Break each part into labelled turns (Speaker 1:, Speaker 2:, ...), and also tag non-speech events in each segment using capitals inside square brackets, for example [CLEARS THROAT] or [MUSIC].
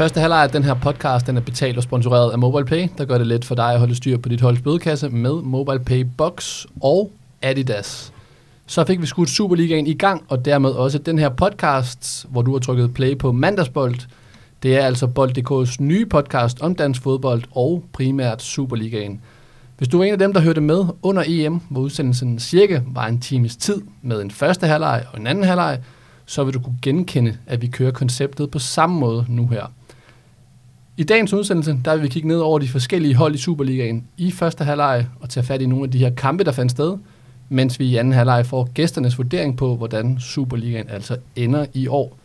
Speaker 1: Første halvleg af den her podcast den er betalt og sponsoreret af MobilePay, der gør det let for dig at holde styr på dit holds bødekasse med MobilePay Box og Adidas. Så fik vi skudt Superligaen i gang, og dermed også den her podcast, hvor du har trykket play på mandagsbold. Det er altså Bold.dk's nye podcast om dansk fodbold og primært Superligaen. Hvis du er en af dem, der hørte med under EM, hvor udsendelsen cirka var en times tid med en første halvleg og en anden halvleg, så vil du kunne genkende, at vi kører konceptet på samme måde nu her. I dagens udsendelse, der vil vi kigge ned over de forskellige hold i Superligaen i første halvleg og tage fat i nogle af de her kampe, der fandt sted, mens vi i anden halvleg får gæsternes vurdering på, hvordan Superligaen altså ender i år.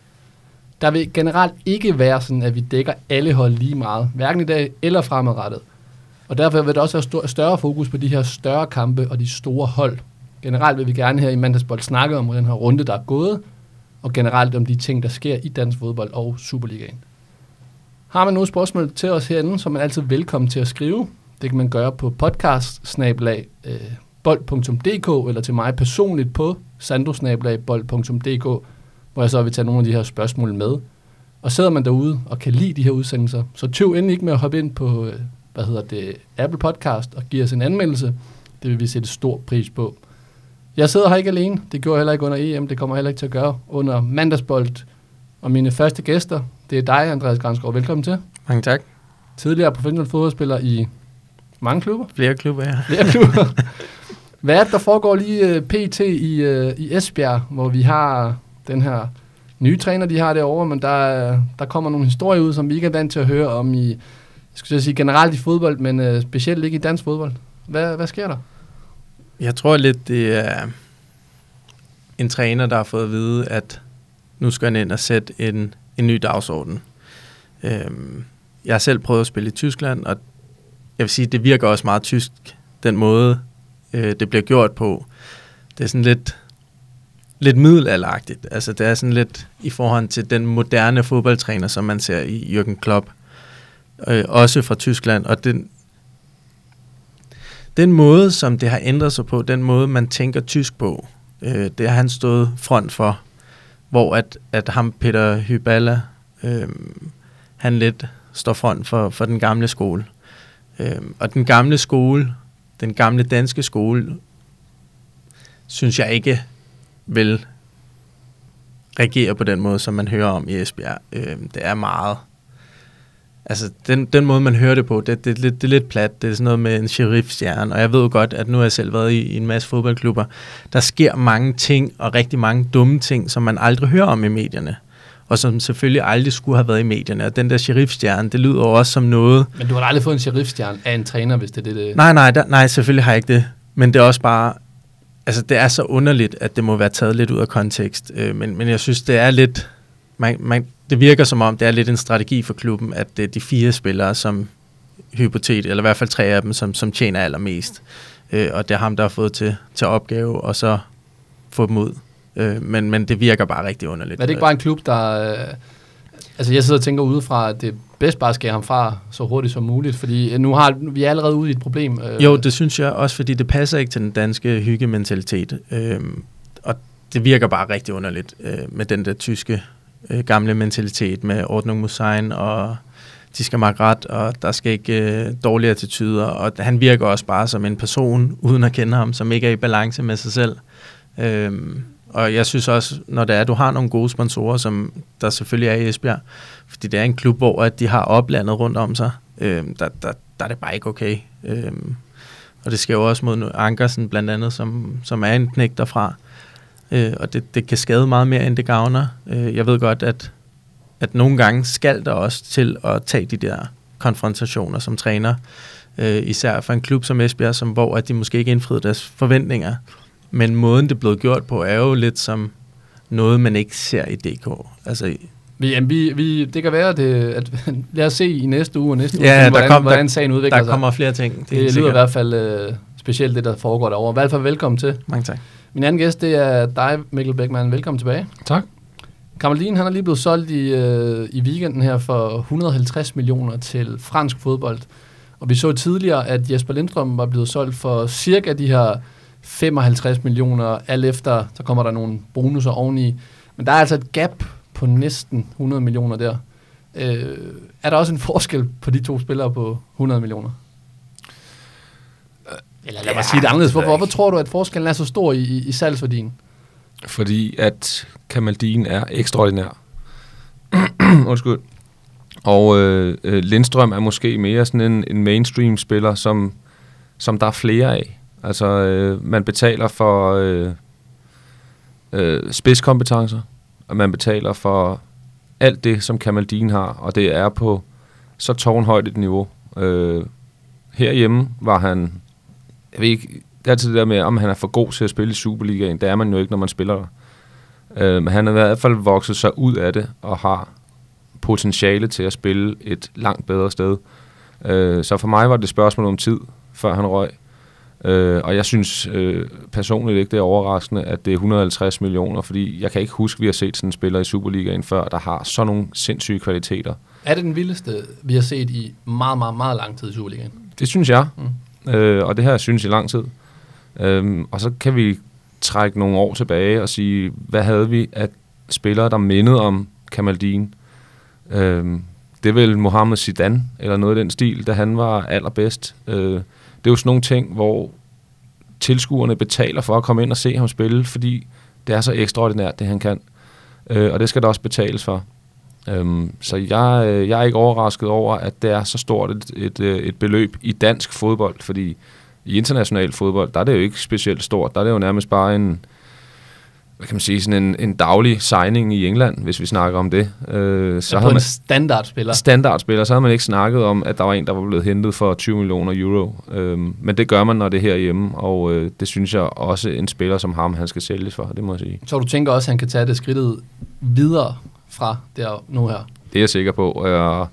Speaker 1: Der vil generelt ikke være sådan, at vi dækker alle hold lige meget, hverken i dag eller fremadrettet. Og derfor vil der også være større fokus på de her større kampe og de store hold. Generelt vil vi gerne her i Mandagsbold snakke om den her runde, der er gået, og generelt om de ting, der sker i dansk fodbold og Superligaen. Har man nogle spørgsmål til os herinde, så er man altid velkommen til at skrive. Det kan man gøre på podcast øh, bold.dk eller til mig personligt på sandosnabelagbold.dk, hvor jeg så vil tage nogle af de her spørgsmål med. Og sidder man derude og kan lide de her udsendelser, så tøv endelig ikke med at hoppe ind på øh, hvad hedder det, Apple Podcast og give os en anmeldelse. Det vil vi sætte stor pris på. Jeg sidder her ikke alene. Det gjorde jeg heller ikke under EM. Det kommer heller ikke til at gøre under mandagsbold. Og mine første gæster, det er dig, Andreas Granskov. Velkommen til.
Speaker 2: Mange tak.
Speaker 1: Tidligere professionel fodboldspiller i mange klubber.
Speaker 2: Flere klubber, ja.
Speaker 1: Flere klubber. Hvad er det, der foregår lige uh, pt. i, uh, i Esbjerg, hvor vi har den her nye træner, de har derovre, men der, der kommer nogle historier ud, som vi ikke er vant til at høre om i, jeg skulle sige generelt i fodbold, men uh, specielt ikke i dansk fodbold. Hvad, hvad sker der?
Speaker 2: Jeg tror lidt, det er en træner, der har fået at vide, at nu skal han ind og sætte en, en ny dagsorden. Øhm, jeg har selv prøvet at spille i Tyskland, og jeg vil sige, det virker også meget tysk, den måde, øh, det bliver gjort på. Det er sådan lidt, lidt middelalderagtigt. Altså, det er sådan lidt i forhold til den moderne fodboldtræner, som man ser i Jürgen Klopp. Øh, også fra Tyskland, og den, den måde, som det har ændret sig på, den måde, man tænker tysk på, øh, det har han stået front for, hvor at, at ham, Peter Hyballa, øh, han lidt står front for, for den gamle skole. Øh, og den gamle skole, den gamle danske skole, synes jeg ikke vil reagere på den måde, som man hører om i Esbjerg. Øh, det er meget Altså, den, den måde, man hører det på, det, det, det, det er lidt plat. Det er sådan noget med en sheriff-stjerne. Og jeg ved jo godt, at nu har jeg selv været i, i en masse fodboldklubber. Der sker mange ting, og rigtig mange dumme ting, som man aldrig hører om i medierne. Og som selvfølgelig aldrig skulle have været i medierne. Og den der sheriff-stjerne, det lyder jo også som noget...
Speaker 1: Men du har aldrig fået en sheriff-stjerne af en træner, hvis det er det, det...
Speaker 2: Nej, nej, der, nej, selvfølgelig har jeg ikke det. Men det er også bare... Altså, det er så underligt, at det må være taget lidt ud af kontekst. Øh, men, men jeg synes, det er lidt... Man, man, det virker som om, det er lidt en strategi for klubben, at det er de fire spillere, som hypotet, eller i hvert fald tre af dem, som, som tjener allermest. Øh, og det er ham, der har fået til, til opgave, og så få dem ud. Øh, men, men det virker bare rigtig underligt.
Speaker 1: Er det ikke bare en klub, der... Øh, altså jeg sidder og tænker udefra, at det bedst bare skære ham fra så hurtigt som muligt, fordi nu har vi er allerede ude i et problem.
Speaker 2: Øh. Jo, det synes jeg også, fordi det passer ikke til den danske hyggementalitet. Øh, og det virker bare rigtig underligt øh, med den der tyske øh, gamle mentalitet med ordning mod sign, og de skal makke ret, og der skal ikke øh, dårlige attityder, og han virker også bare som en person, uden at kende ham, som ikke er i balance med sig selv. Øhm, og jeg synes også, når det er, at du har nogle gode sponsorer, som der selvfølgelig er i Esbjerg, fordi det er en klub, hvor at de har oplandet rundt om sig, øhm, der, der, der er det bare ikke okay. Øhm, og det sker jo også mod Ankersen blandt andet, som, som er en knæk derfra øh, og det, det kan skade meget mere, end det gavner. Øh, jeg ved godt, at, at nogle gange skal der også til at tage de der konfrontationer som træner, øh, især for en klub som Esbjerg, som, hvor at de måske ikke indfriede deres forventninger. Men måden, det blev gjort på, er jo lidt som noget, man ikke ser i DK. Altså,
Speaker 1: vi, jamen, vi, vi, det kan være, det, at [LAUGHS] lad os se i næste uge og næste
Speaker 2: ja,
Speaker 1: uge, hvordan,
Speaker 2: kom,
Speaker 1: hvordan sagen udvikler
Speaker 2: der
Speaker 1: sig.
Speaker 2: Der kommer flere ting.
Speaker 1: Det, det lyder i hvert fald øh, specielt det, der foregår derovre. I hvert fald velkommen til.
Speaker 2: Mange tak.
Speaker 1: Min anden gæst, det er dig, Mikkel Beckmann. Velkommen tilbage.
Speaker 3: Tak.
Speaker 1: Kamaldin, han er lige blevet solgt i, øh, i weekenden her for 150 millioner til fransk fodbold. Og vi så tidligere, at Jesper Lindstrøm var blevet solgt for cirka de her 55 millioner, alt efter, så kommer der nogle bonusser oveni. Men der er altså et gap på næsten 100 millioner der. Øh, er der også en forskel på de to spillere på 100 millioner? Eller lad mig
Speaker 3: Ja,
Speaker 1: sige det anderledes. Hvorfor, hvorfor tror du, at forskellen er så stor i, i, i salgsværdien?
Speaker 3: Fordi at Kamaldin er ekstraordinær. [CLEARS THROAT] Undskyld. Og øh, øh, Lindstrøm er måske mere sådan en, en mainstream-spiller, som, som der er flere af. Altså, øh, man betaler for øh, øh, spidskompetencer, og man betaler for alt det, som Kamaldin har, og det er på så tårnhøjt et niveau. Øh, herhjemme var han, jeg ved ikke, det er altid det der med, om han er for god til at spille i Superligaen. Det er man jo ikke, når man spiller der. Øh, men han har i hvert fald vokset sig ud af det, og har potentiale til at spille et langt bedre sted. Øh, så for mig var det et spørgsmål om tid, før han røg. Øh, og jeg synes øh, personligt ikke, det er overraskende, at det er 150 millioner, fordi jeg kan ikke huske, at vi har set sådan en spiller i Superligaen før, der har så nogle sindssyge kvaliteter.
Speaker 1: Er det den vildeste, vi har set i meget, meget, meget lang tid i Superligaen?
Speaker 3: Det synes jeg,
Speaker 1: Mm
Speaker 3: øh, og det har jeg synes i lang tid. Øhm, og så kan vi trække nogle år tilbage og sige, hvad havde vi af spillere, der mindede om Kamaldin? Øhm, det er vel Mohamed Zidane, eller noget i den stil, da han var allerbedst. Øh, det er jo sådan nogle ting, hvor tilskuerne betaler for at komme ind og se ham spille, fordi det er så ekstraordinært, det han kan. Øh, og det skal der også betales for. Øhm, så jeg, øh, jeg er ikke overrasket over, at det er så stort et, et, øh, et beløb i dansk fodbold, fordi i international fodbold, der er det jo ikke specielt stort. Der er det jo nærmest bare en, hvad kan man sige, sådan en, en daglig signing i England, hvis vi snakker om det. Øh, så
Speaker 1: på
Speaker 3: har
Speaker 1: en
Speaker 3: man
Speaker 1: standardspiller.
Speaker 3: standardspiller, så har man ikke snakket om, at der var en, der var blevet hentet for 20 millioner euro. Øhm, men det gør man, når det er herhjemme, og øh, det synes jeg også en spiller som ham, han skal sælges for, det må jeg sige.
Speaker 1: Så du tænker også, at han kan tage det skridtet videre fra der nu her?
Speaker 3: Det er jeg sikker på. Og,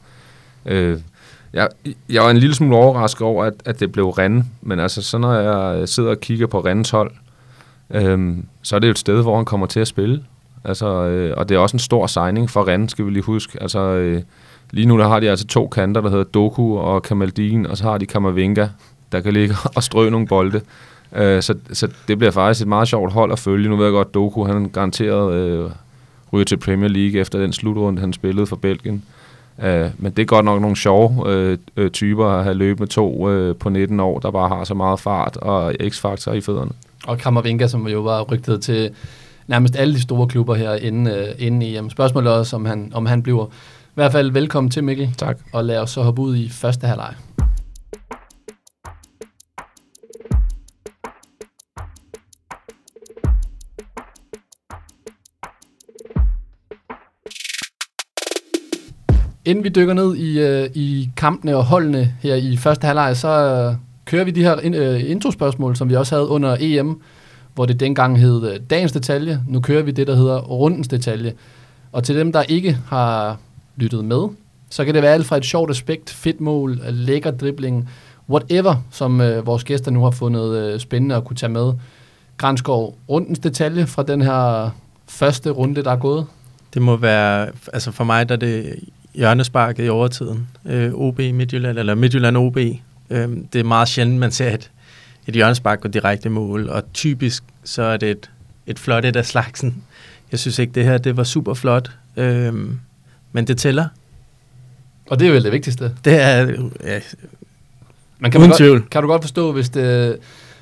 Speaker 3: øh, jeg, jeg var en lille smule overrasket over, at, at det blev Rennes, men altså så når jeg øh, sidder og kigger på Rennes hold, øh, så er det jo et sted, hvor han kommer til at spille. Altså, øh, og det er også en stor signing for Rennes, skal vi lige huske. Altså, øh, lige nu der har de altså to kanter, der hedder Doku og Kamaldin, og så har de Kamavinga, der kan ligge [LAUGHS] og strø nogle bolde. Øh, så, så det bliver faktisk et meget sjovt hold at følge. Nu ved jeg godt, Doku han garanteret øh, ryger til Premier League efter den slutrunde, han spillede for Belgien. Uh, men det er godt nok nogle sjove øh, øh, typer at have løbet med to øh, på 19 år, der bare har så meget fart og x-faktor i fødderne.
Speaker 1: Og Kammervenka, som jo var rygtet til nærmest alle de store klubber her inden, øh, inden EM. Spørgsmålet er også, om han, om han bliver. I hvert fald velkommen til Mikkel,
Speaker 3: Tak.
Speaker 1: og lad os så hoppe ud i første halvleg. Inden vi dykker ned i, øh, i kampene og holdene her i første halvleg, så øh, kører vi de her in, øh, introspørgsmål, som vi også havde under EM, hvor det dengang hed øh, dagens detalje. Nu kører vi det, der hedder rundens detalje. Og til dem, der ikke har lyttet med, så kan det være alt fra et sjovt aspekt, fedt mål, lækker dribling, whatever, som øh, vores gæster nu har fundet øh, spændende at kunne tage med. Granskov, rundens detalje fra den her første runde, der er gået.
Speaker 2: Det må være, altså for mig, der er det hjørnesparket i overtiden. Øh, OB Midtjylland, eller Midtjylland OB. Øh, det er meget sjældent, man ser et, et hjørnespark gå direkte mål, og typisk så er det et, et flot et af slagsen. Jeg synes ikke, det her det var super flot, øh, men det tæller.
Speaker 1: Og det er vel det vigtigste.
Speaker 2: Det er, ja,
Speaker 1: Man kan,
Speaker 2: Uden
Speaker 1: man
Speaker 2: tvivl.
Speaker 1: godt, kan du godt forstå, hvis, det,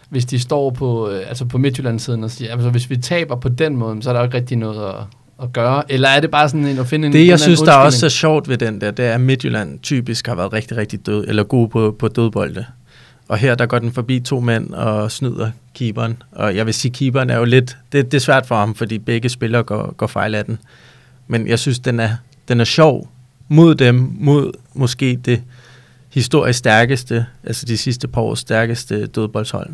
Speaker 1: hvis de står på, øh, altså på Midtjylland-siden og siger, altså hvis vi taber på den måde, så er der jo ikke rigtig noget at, at gøre. Eller er det bare sådan en, at finde en
Speaker 2: Det, jeg synes, der er også så sjovt ved den der, det er, at Midtjylland typisk har været rigtig, rigtig død, eller god på, på dødbolde. Og her, der går den forbi to mænd og snyder keeperen. Og jeg vil sige, keeperen er jo lidt, det, det er svært for ham, fordi begge spillere går, går fejl af den. Men jeg synes, den er, den er sjov mod dem, mod måske det historisk stærkeste, altså de sidste par års stærkeste dødboldshold.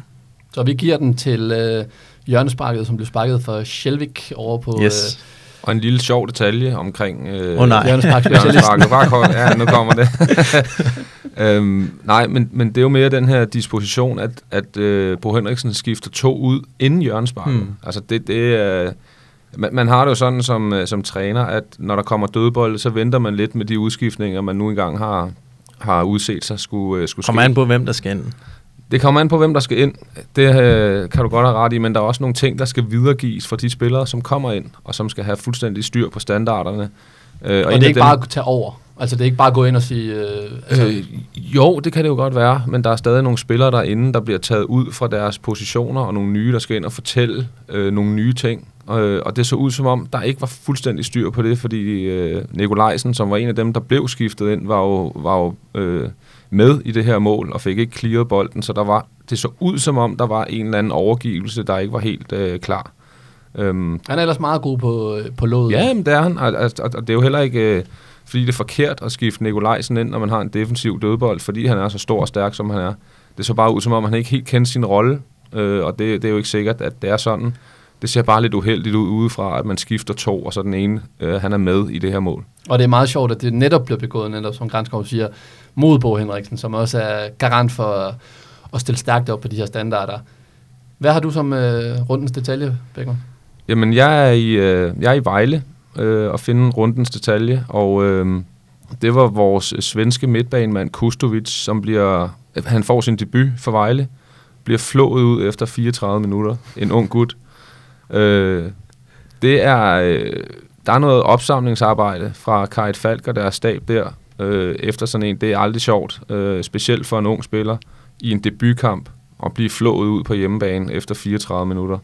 Speaker 1: Så vi giver den til øh, hjørnesparket, som blev sparket for Shelvik over på
Speaker 2: Yes.
Speaker 3: Og en lille sjov detalje omkring... Øh,
Speaker 2: Åh, nej.
Speaker 1: øh.
Speaker 3: Bare kom, ja, nu [LAUGHS] kommer det. [LAUGHS] øhm, nej, men, men det er jo mere den her disposition, at, at øh, Bo Henriksen skifter to ud inden hjørnesparket.
Speaker 2: Hmm.
Speaker 3: Altså det, det er... Man, man har det jo sådan som, øh, som træner, at når der kommer dødbold, så venter man lidt med de udskiftninger, man nu engang har, har udset sig skulle, øh, skulle
Speaker 2: Kommer
Speaker 3: ske.
Speaker 2: an på, hvem der skal ind.
Speaker 3: Det kommer an på, hvem der skal ind. Det øh, kan du godt have ret i, men der er også nogle ting, der skal videregives fra de spillere, som kommer ind, og som skal have fuldstændig styr på standarderne. Øh,
Speaker 1: Og, og det er ikke
Speaker 3: dem-
Speaker 1: bare at tage over. Altså det er ikke bare at gå ind og sige... Øh, altså,
Speaker 3: Øh, jo, det kan det jo godt være, men der er stadig nogle spillere derinde, der bliver taget ud fra deres positioner, og nogle nye, der skal ind og fortælle øh, nogle nye ting. Øh, og det så ud som om, der ikke var fuldstændig styr på det, fordi øh, Nikolajsen, som var en af dem, der blev skiftet ind, var jo, var jo øh, med i det her mål, og fik ikke clearet bolden, så der var, det så ud som om, der var en eller anden overgivelse, der ikke var helt øh, klar. Øhm,
Speaker 1: han er ellers meget god på, øh, på låget.
Speaker 3: Ja, men det er han. Og, og, og det er jo heller ikke, øh, fordi det er forkert at skifte Nikolajsen ind, når man har en defensiv dødbold, fordi han er så stor og stærk, som han er. Det så bare ud, som om han ikke helt kendte sin rolle, øh, og det, det er jo ikke sikkert, at det er sådan. Det ser bare lidt uheldigt ud udefra, at man skifter to, og så den ene, øh, han er med i det her mål.
Speaker 1: Og det er meget sjovt, at det netop bliver begået, netop som Granskov siger, mod Bo Henriksen, som også er garant for at stille stærkt op på de her standarder. Hvad har du som øh, rundens detalje, Bækman?
Speaker 3: Jamen, jeg er i, øh, jeg er i Vejle øh, og finde rundens detalje, og øh, det var vores svenske midtbanemand Kustovic, som bliver, han får sin debut for Vejle, bliver flået ud efter 34 minutter, en ung gut. Øh, det er, øh, der er noget opsamlingsarbejde fra Kajt Falk og deres stab der, øh, efter sådan en, det er aldrig sjovt, øh, specielt for en ung spiller, i en debutkamp, at blive flået ud på hjemmebane efter 34 minutter.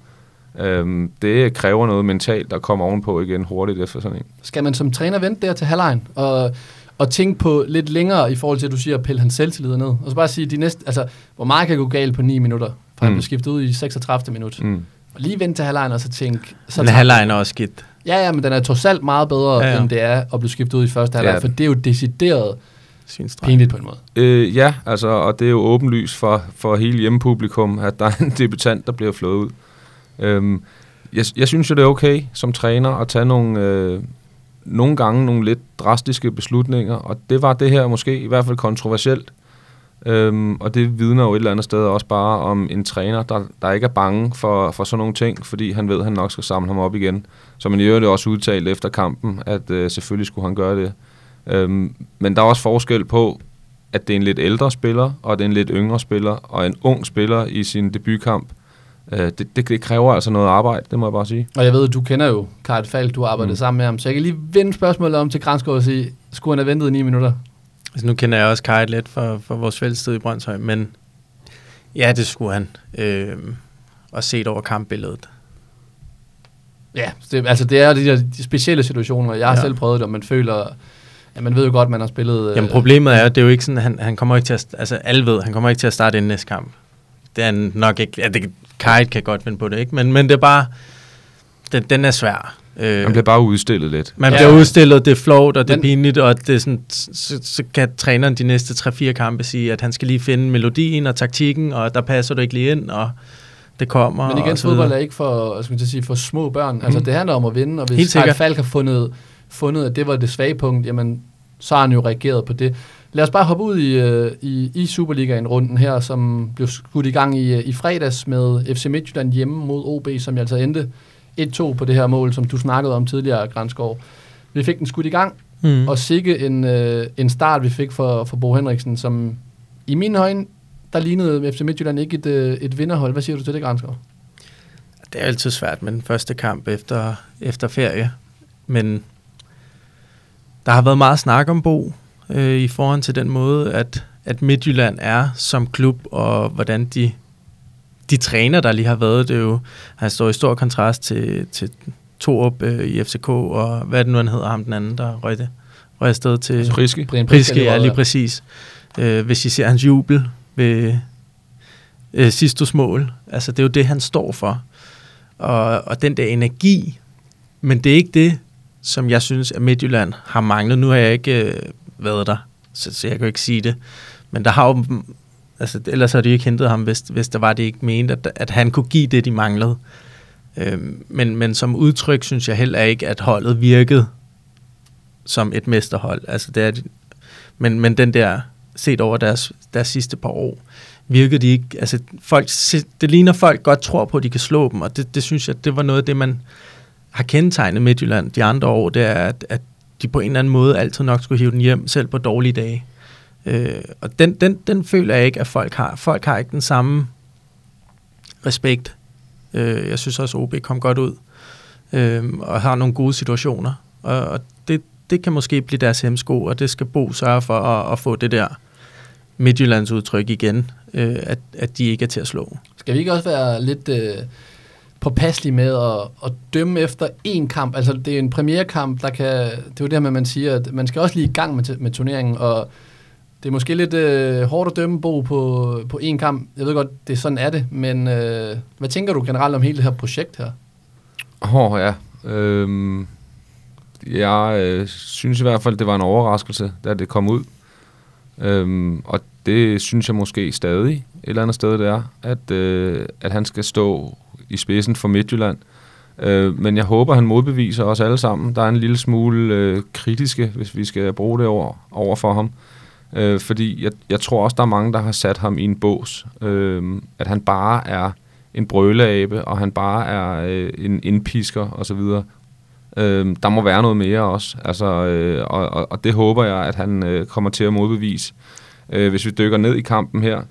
Speaker 3: Øhm, det kræver noget mentalt, der kommer ovenpå igen hurtigt efter sådan en.
Speaker 1: Skal man som træner vente der til halvlejen og, og tænke på lidt længere i forhold til, at du siger, at pille hans selvtillid ned? Og så bare sige, de næste, altså, hvor meget kan gå galt på 9 minutter, for mm. han blev skiftet ud i 36. minut. Mm. Og lige vente til halvlejen og så tænke... Så
Speaker 2: Men halvlejen er også skidt.
Speaker 1: Ja, ja, men den er trods alt meget bedre, ja,
Speaker 2: Ja,
Speaker 1: end det er at blive skiftet ud i første halvleg,
Speaker 3: Ja.
Speaker 1: for det er jo decideret pinligt på en måde.
Speaker 3: Øh, ja, altså, og det er jo åbenlyst for, for hele hjemmepublikum, at der er en debutant, der bliver flået ud. Øhm, jeg, jeg synes jo, det er okay som træner at tage nogle, øh, nogle gange nogle lidt drastiske beslutninger, og det var det her måske i hvert fald kontroversielt. Øhm, og det vidner jo et eller andet sted også bare om en træner, der, der ikke er bange for, for sådan nogle ting, fordi han ved, at han nok skal samle ham op igen. Som han i øvrigt også udtalt efter kampen, at øh, selvfølgelig skulle han gøre det. Øhm, men der er også forskel på, at det er en lidt ældre spiller, og det er en lidt yngre spiller, og en ung spiller i sin debutkamp. Øh, det, det, det kræver altså noget arbejde, det må jeg bare sige.
Speaker 1: Og jeg ved, at du kender jo Karl Falk, du har arbejdet mm.
Speaker 3: Mm.
Speaker 1: sammen med ham, så jeg kan lige vende spørgsmålet om til Granskov og sige, skulle han have ventet i 9 minutter?
Speaker 2: Altså, nu kender jeg også Kajt lidt for, for vores fællessted i Brøndshøj, men ja, det skulle han. Øh, og set over kampbilledet.
Speaker 1: Ja, det, altså det er de der de specielle situationer, jeg har ja. Selv prøvet det, og man føler, ja, man ved jo godt, man har spillet... øh,
Speaker 2: Jamen problemet er, at det er jo ikke sådan, han, han kommer ikke til at, altså alle ved, han kommer ikke til at starte inden næste kamp. Det er nok ikke, ja, det, Kajt kan godt vinde på det, ikke? Men, men det er bare, den, den er svær. Øh,
Speaker 3: Man bliver bare udstillet lidt.
Speaker 2: man
Speaker 1: Ja.
Speaker 2: bliver udstillet, det er flot, og det er
Speaker 1: Men-
Speaker 2: pinligt, og det er sådan, så, så kan træneren de næste 3-4 kampe sige, at han skal lige finde melodien og taktikken, og der passer du ikke lige ind, og det kommer.
Speaker 1: Men igen,
Speaker 2: og
Speaker 1: fodbold er ikke for, skal man sige, for små børn. Altså
Speaker 2: Mm.
Speaker 1: det handler om at vinde, og hvis Karl. Falk har fundet, fundet, at det var det svage punkt, jamen så har han jo reageret på det. Lad os bare hoppe ud i, øh, i, i Superligaen-runden her, som blev skudt i gang i, øh, i fredags med FC Midtjylland hjemme mod OB, som jeg altså endte 1-2 på det her mål, som du snakkede om tidligere, Granskov. Vi fik den skudt i gang,
Speaker 2: Mm.
Speaker 1: og sikke en, øh, en start, vi fik for, for Bo Henriksen, som i mine øjne, der lignede FC Midtjylland ikke et, øh, et vinderhold. Hvad siger du til det, Granskov?
Speaker 2: Det er altid svært med den første kamp efter, efter ferie, men der har været meget snak om Bo øh, i forhold til den måde, at, at Midtjylland er som klub, og hvordan de, de træner, der lige har været. Det er jo, han står i stor kontrast til, til Torup øh, i FCK, og hvad er det nu, han hedder ham den anden, der røg det? Røg afsted til...
Speaker 3: Priske.
Speaker 1: Brian
Speaker 2: Priske,
Speaker 1: det
Speaker 2: ja, lige præcis. Øh, hvis I ser hans jubel ved øh, Sistos mål, altså det er jo det, han står for. Og, og den der energi, men det er ikke det, som jeg synes, at Midtjylland har manglet. Nu har jeg ikke øh, været der, så, så jeg kan jo ikke sige det. Men der har jo, altså ellers havde de ikke hentet ham, hvis, hvis der var det ikke ment, at, at han kunne give det, de manglede. Øh, men, men som udtryk synes jeg heller ikke, at holdet virkede som et mesterhold. Altså det er, men, men den der, set over deres, deres sidste par år, virkede de ikke, altså folk, det ligner folk godt tror på, at de kan slå dem, og det, det synes jeg, det var noget af det, man har kendetegnet Midtjylland de andre år, det er, at, at de på en eller anden måde altid nok skulle hive den hjem, selv på dårlige dage. Øh, og den, den, den føler jeg ikke, at folk har. Folk har ikke den samme respekt. Øh, jeg synes også, at OB kom godt ud, øh, og har nogle gode situationer. Og, og det, det kan måske blive deres hemsko, og det skal Bo sørge for at, at få det der Midtjyllands udtryk igen, øh, at, at de ikke er til at slå.
Speaker 1: Skal vi ikke også være lidt øh, påpasselige med at, at dømme efter én kamp? Altså, det er en premierkamp, der kan... Det er jo det her med, at man siger, at man skal også lige i gang med, med turneringen, og det er måske lidt øh, hårdt at dømme Bo på, på én kamp. Jeg ved godt, det er sådan er det, men øh, hvad tænker du generelt om hele det her projekt her?
Speaker 3: Åh, oh, ja. Øhm, jeg øh, synes i hvert fald, det var en overraskelse, da det kom ud. Øhm, og det synes jeg måske stadig et eller andet sted, det er, at, øh, at han skal stå i spidsen for Midtjylland. Øh, men jeg håber, han modbeviser os alle sammen. Der er en lille smule øh, kritiske, hvis vi skal bruge det over, over for ham. Øh, fordi jeg, jeg tror også, der er mange, der har sat ham i en bås. Øh, at han bare er en brøleabe, og han bare er øh, en indpisker osv. Øh, der må være noget mere også. Altså, øh, og, og, og det håber jeg, at han øh, kommer til at modbevise. Øh, hvis vi dykker ned i kampen her,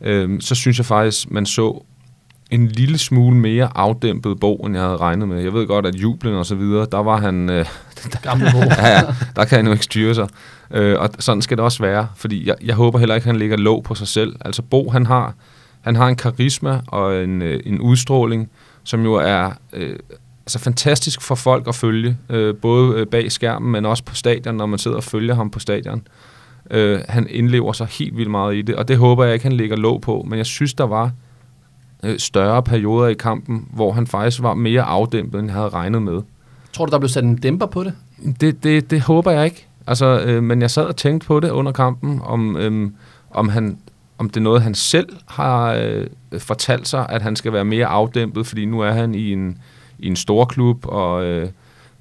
Speaker 3: øh, så synes jeg faktisk, man så en lille smule mere afdæmpet Bo, end jeg havde regnet med. Jeg ved godt, at jublen og så videre, der var han... Øh, [LAUGHS]
Speaker 1: Gamle Bo.
Speaker 3: ja, ja, der kan han jo ikke styre sig. Øh, og sådan skal det også være, fordi jeg, jeg håber heller ikke, at han ligger låg på sig selv. Altså Bo, han har, han har en karisma og en, øh, en udstråling, som jo er øh, altså fantastisk for folk at følge, øh, både øh, bag skærmen, men også på stadion, når man sidder og følger ham på stadion. Øh, han indlever sig helt vildt meget i det, og det håber jeg ikke, han ligger låg på, men jeg synes, der var øh, større perioder i kampen, hvor han faktisk var mere afdæmpet, end jeg havde regnet med.
Speaker 1: Tror du, der blev sat en dæmper på det?
Speaker 3: Det, det, det håber jeg ikke. Altså, øh, men jeg sad og tænkte på det under kampen, om, øh, om, han, om det er noget, han selv har øh, fortalt sig, at han skal være mere afdæmpet, fordi nu er han i en, i en stor klub, og øh,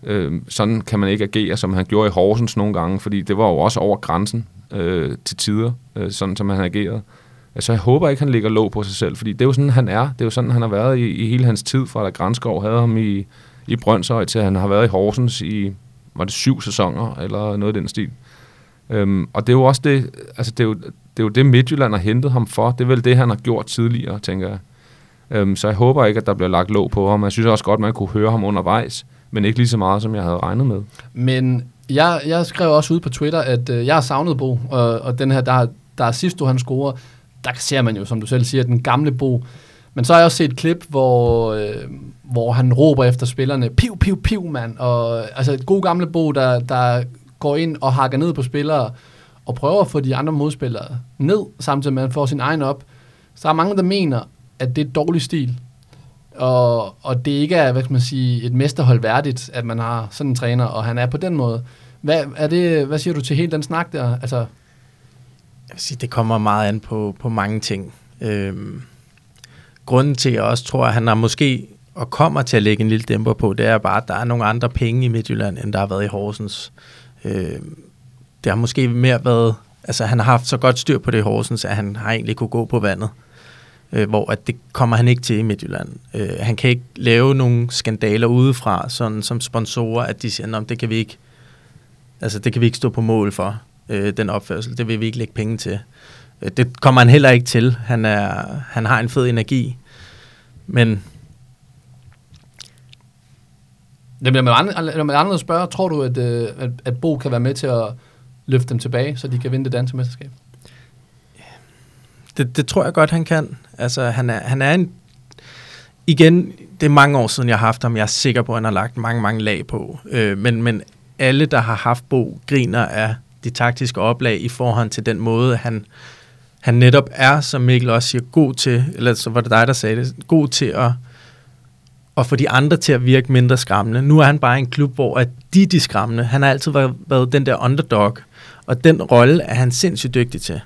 Speaker 3: øh, sådan kan man ikke agere, som han gjorde i Horsens nogle gange, fordi det var jo også over grænsen øh, til tider, øh, sådan som han agerede. Så jeg håber ikke, han ligger låg på sig selv, fordi det er jo sådan, han er. Det er jo sådan, han har været i, i hele hans tid, fra da Grænskov havde ham i, i Brøndshøj, til han har været i Horsens i, var det syv sæsoner, eller noget i den stil. Øhm, og det er jo også det, altså det er jo, det er jo det, Midtjylland har hentet ham for. Det er vel det, han har gjort tidligere, tænker jeg. Øhm, så jeg håber ikke, at der bliver lagt låg på ham. Jeg synes også godt, man kunne høre ham undervejs, men ikke lige så meget, som jeg havde regnet med.
Speaker 1: Men jeg, jeg skrev også ud på Twitter, at øh, jeg har savnet Bo, og, og den her, der, der er sidst, du han scorer, der ser man jo, som du selv siger, den gamle Bo. Men så har jeg også set et klip, hvor, øh, hvor han råber efter spillerne, piv, piv, piv, mand. Og, altså et god gamle Bo, der, der går ind og hakker ned på spillere, og prøver at få de andre modspillere ned, samtidig med at han får sin egen op. Så er mange, der mener, at det er dårlig stil. Og, og det ikke er, hvad skal man sige, et mesterhold værdigt, at man har sådan en træner, og han er på den måde. Hvad, er det, hvad siger du til hele den snak der? Altså,
Speaker 2: jeg vil sige, det kommer meget an på, på mange ting. Øhm, grunden til, at jeg også tror, at han har måske og kommer til at lægge en lille dæmper på, det er bare, at der er nogle andre penge i Midtjylland, end der har været i Horsens. Øhm, det har måske mere været, altså han har haft så godt styr på det i Horsens, at han har egentlig kunne gå på vandet. Øh, hvor at det kommer han ikke til i Midtjylland. Øh, han kan ikke lave nogle skandaler udefra, sådan som sponsorer, at de siger, at det kan vi ikke, altså det kan vi ikke stå på mål for, øh, den opførsel. Det vil vi ikke lægge penge til. Øh, det kommer han heller ikke til. Han, er, han har en fed energi. Men
Speaker 1: Det bliver med andre, med andre spørge, tror du, at, øh, at, at Bo kan være med til at løfte dem tilbage, så de kan vinde det danske mesterskab?
Speaker 2: det, det tror jeg godt, han kan. Altså, han er, han er en... Igen, det er mange år siden, jeg har haft ham. Jeg er sikker på, at han har lagt mange, mange lag på. Øh, men, men alle, der har haft Bo, griner af de taktiske oplag i forhold til den måde, han, han netop er, som Mikkel også siger, god til, eller så var det dig, der sagde det, god til at, at få de andre til at virke mindre skræmmende. Nu er han bare en klub, hvor at de de skræmmende. Han har altid været, været den der underdog, og den rolle er han sindssygt dygtig til.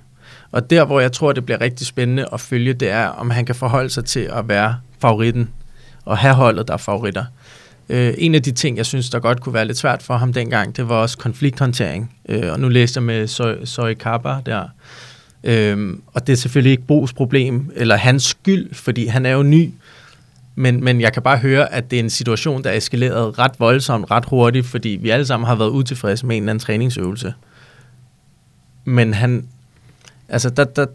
Speaker 2: Og der, hvor jeg tror, det bliver rigtig spændende at følge, det er, om han kan forholde sig til at være favoritten, og have holdet, der er favoritter. Øh, en af de ting, jeg synes, der godt kunne være lidt svært for ham dengang, det var også konflikthåndtering. Øh, og nu læste jeg med Soy, Kappa der. Øh, og det er selvfølgelig ikke Bos problem, eller hans skyld, fordi han er jo ny. Men, men jeg kan bare høre, at det er en situation, der er eskaleret ret voldsomt, ret hurtigt, fordi vi alle sammen har været utilfredse med en eller anden træningsøvelse. Men han, altså der, der,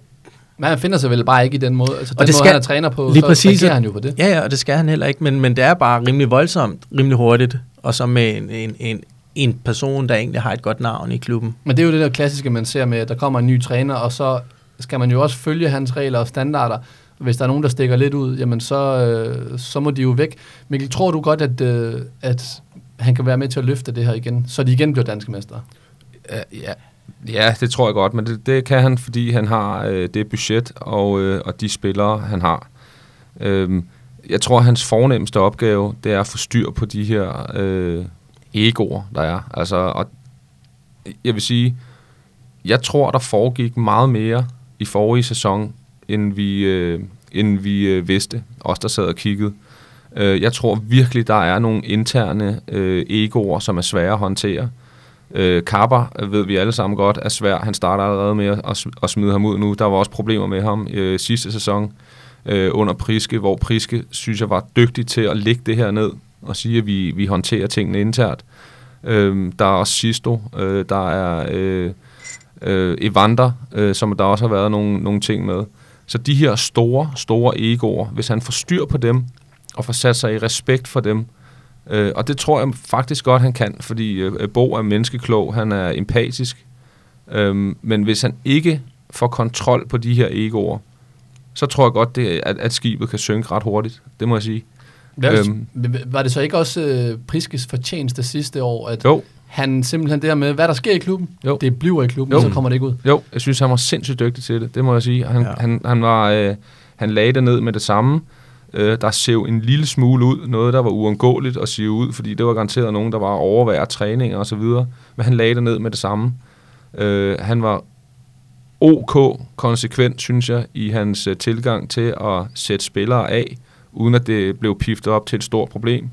Speaker 1: men han finder sig vel bare ikke i den måde. Altså, den
Speaker 2: Og det
Speaker 1: måde,
Speaker 2: skal-
Speaker 1: han er træner på,
Speaker 2: lige
Speaker 1: så
Speaker 2: præcis.
Speaker 1: han jo på det.
Speaker 2: Ja, ja, og det skal han heller ikke, men, men det er bare rimelig voldsomt, rimelig hurtigt, og så med en, en, en, en person, der egentlig har et godt navn i klubben.
Speaker 1: Men det er jo det der klassiske, man ser med, at der kommer en ny træner, og så skal man jo også følge hans regler og standarder. Hvis der er nogen, der stikker lidt ud, jamen så, øh, så må de jo væk. Mikkel, tror du godt, at, øh, at han kan være med til at løfte det her igen, så de igen bliver danske mestre?
Speaker 3: Ja, ja, det tror jeg godt, men det, det kan han, fordi han har øh, det budget og, øh, og de spillere, han har. Øhm, jeg tror, hans fornemmeste opgave, det er at få styr på de her øh, egoer, der er. Altså, og jeg vil sige, jeg tror, der foregik meget mere i forrige sæson, end vi, øh, end vi øh, vidste, os der sad og kiggede. Øh, jeg tror virkelig, der er nogle interne øh, egoer, som er svære at håndtere. Øh, Kapper ved vi alle sammen godt er svær. Han starter allerede med at, at smide ham ud nu. Der var også problemer med ham øh, sidste sæson øh, under Priske, hvor Priske, synes jeg, var dygtig til at lægge det her ned og sige, at vi, vi håndterer tingene internt. Øh, der er også Sisto, øh, der er øh, øh, Evander, øh, som der også har været nogle, nogle ting med. Så de her store, store egoer, hvis han får styr på dem, og får sat sig i respekt for dem, øh, og det tror jeg faktisk godt, han kan, fordi øh, Bo er menneskeklog, han er empatisk, øh, men hvis han ikke får kontrol på de her egoer, så tror jeg godt, det, at, at skibet kan synke ret hurtigt. Det må jeg sige.
Speaker 1: Hvad, øhm, var det så ikke også øh, Priskes fortjeneste sidste år, at
Speaker 3: jo.
Speaker 1: han simpelthen der med, hvad der sker i klubben,
Speaker 3: jo.
Speaker 1: det bliver i klubben, jo. så kommer det ikke ud?
Speaker 3: Jo, jeg synes, han var sindssygt dygtig til det, det må jeg sige. Han, ja. han, han, var, øh, han lagde det ned med det samme. Øh, der sev en lille smule ud, noget der var uundgåeligt at sige ud, fordi det var garanteret nogen, der var overværet træning og så videre. Men han lagde det ned med det samme. Øh, han var OK konsekvent, synes jeg, i hans uh, tilgang til at sætte spillere af, uden at det blev piftet op til et stort problem.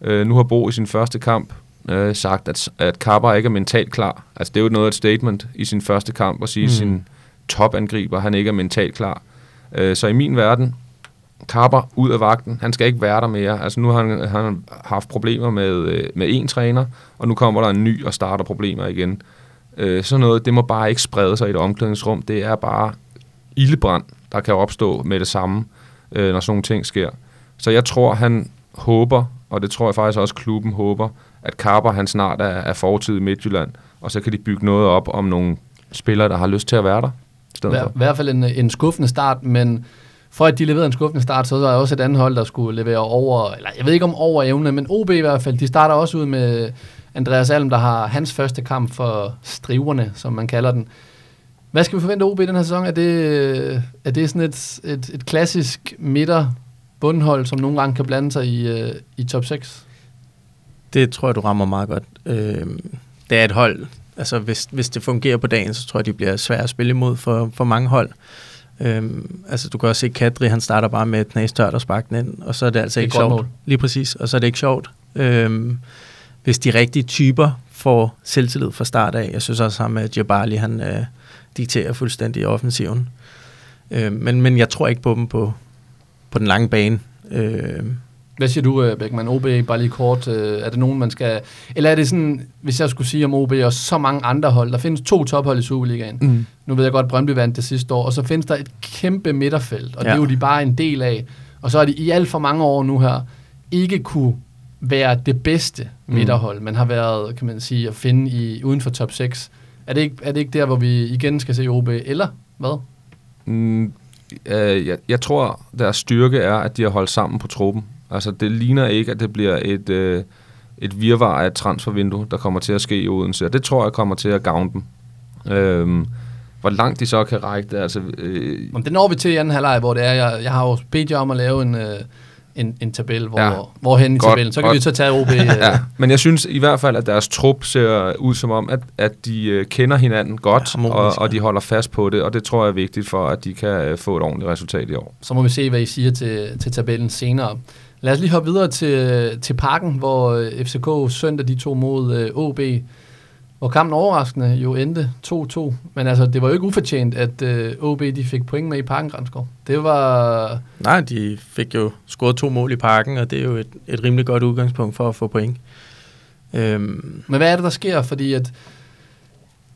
Speaker 3: Uh, nu har Bo i sin første kamp uh, sagt, at, at Kapper ikke er mentalt klar. Altså det er jo noget af et statement i sin første kamp at sige, mm. sin topangriber, han ikke er mentalt klar. Uh, så i min verden, Kapper ud af vagten, han skal ikke være der mere. Altså nu har han, han haft problemer med, med en træner, og nu kommer der en ny og starter problemer igen. Øh, sådan noget, det må bare ikke sprede sig i et omklædningsrum. Det er bare ildebrand, der kan opstå med det samme, øh, når sådan nogle ting sker. Så jeg tror, han håber, og det tror jeg faktisk også, klubben håber, at Carper han snart er, er fortid i Midtjylland, og så kan de bygge noget op om nogle spillere, der har lyst til at være der.
Speaker 1: I hver, hvert fald en, en skuffende start, men for at de leverede en skuffende start, så var der også et andet hold, der skulle levere over, eller jeg ved ikke om over evne, men OB i hvert fald, de starter også ud med Andreas Alm, der har hans første kamp for striverne, som man kalder den. Hvad skal vi forvente OB i den her sæson? Er det, er det sådan et, et, et klassisk midter bundhold, som nogle gange kan blande sig i, øh, i top 6?
Speaker 2: Det tror jeg, du rammer meget godt. Øh, det er et hold, altså hvis, hvis det fungerer på dagen, så tror jeg, de bliver svære at spille imod for, for mange hold. Øhm, altså du kan også se Kadri, han starter bare med et knæstørt og sparke den ind, og så er det altså det ikke sjovt. Mål. Lige præcis, og så er det ikke sjovt. Øhm, hvis de rigtige typer får selvtillid fra start af. Jeg synes også, at Jabali, han øh, dikterer fuldstændig offensiven. Øh, men, men jeg tror ikke på dem på, på den lange bane. Øh,
Speaker 1: hvad siger du, øh, Beckmann? OB, bare lige kort. Øh, er det nogen, man skal... Eller er det sådan, hvis jeg skulle sige om OB og så mange andre hold, der findes to tophold i Superligaen. Mm. Nu ved jeg godt, Brøndby vandt det sidste år, og så findes der et kæmpe midterfelt, og ja. det er jo de bare en del af. Og så har de i alt for mange år nu her ikke kunne være det bedste mm. midterhold, man har været, kan man sige, at finde i, uden for top 6. Er det, ikke, er det ikke der, hvor vi igen skal se OB, eller hvad?
Speaker 3: Mm, øh, jeg, jeg tror, deres styrke er, at de har holdt sammen på truppen. Altså, det ligner ikke, at det bliver et, øh, et virvar af et transfervindue, der kommer til at ske i Odense. Og det tror jeg kommer til at gavne dem. Øhm, hvor langt de så kan række det, altså...
Speaker 1: Øh, Om det når vi til i anden halvleg, hvor det er, jeg, jeg har jo bedt jer om at lave en... Øh, en, en tabel, hvor, ja. hvorhen i tabellen. Så kan godt. vi så tage OB. [LAUGHS] ja.
Speaker 3: Øh. Men jeg synes i hvert fald, at deres trup ser ud som om, at, at de uh, kender hinanden godt, ja, og, og de holder fast på det, og det tror jeg er vigtigt for, at de kan uh, få et ordentligt resultat i år.
Speaker 1: Så må vi se, hvad I siger til, til tabellen senere. Lad os lige hoppe videre til, til parken, hvor FCK søndag de to mod uh, OB. Hvor kampen overraskende jo endte 2-2. Men altså, det var jo ikke ufortjent, at øh, OB de fik point med i parken, Granskov. Det var...
Speaker 2: Nej, de fik jo scoret to mål i parken, og det er jo et, et rimelig godt udgangspunkt for at få point.
Speaker 1: Øhm. Men hvad er det, der sker? Fordi at,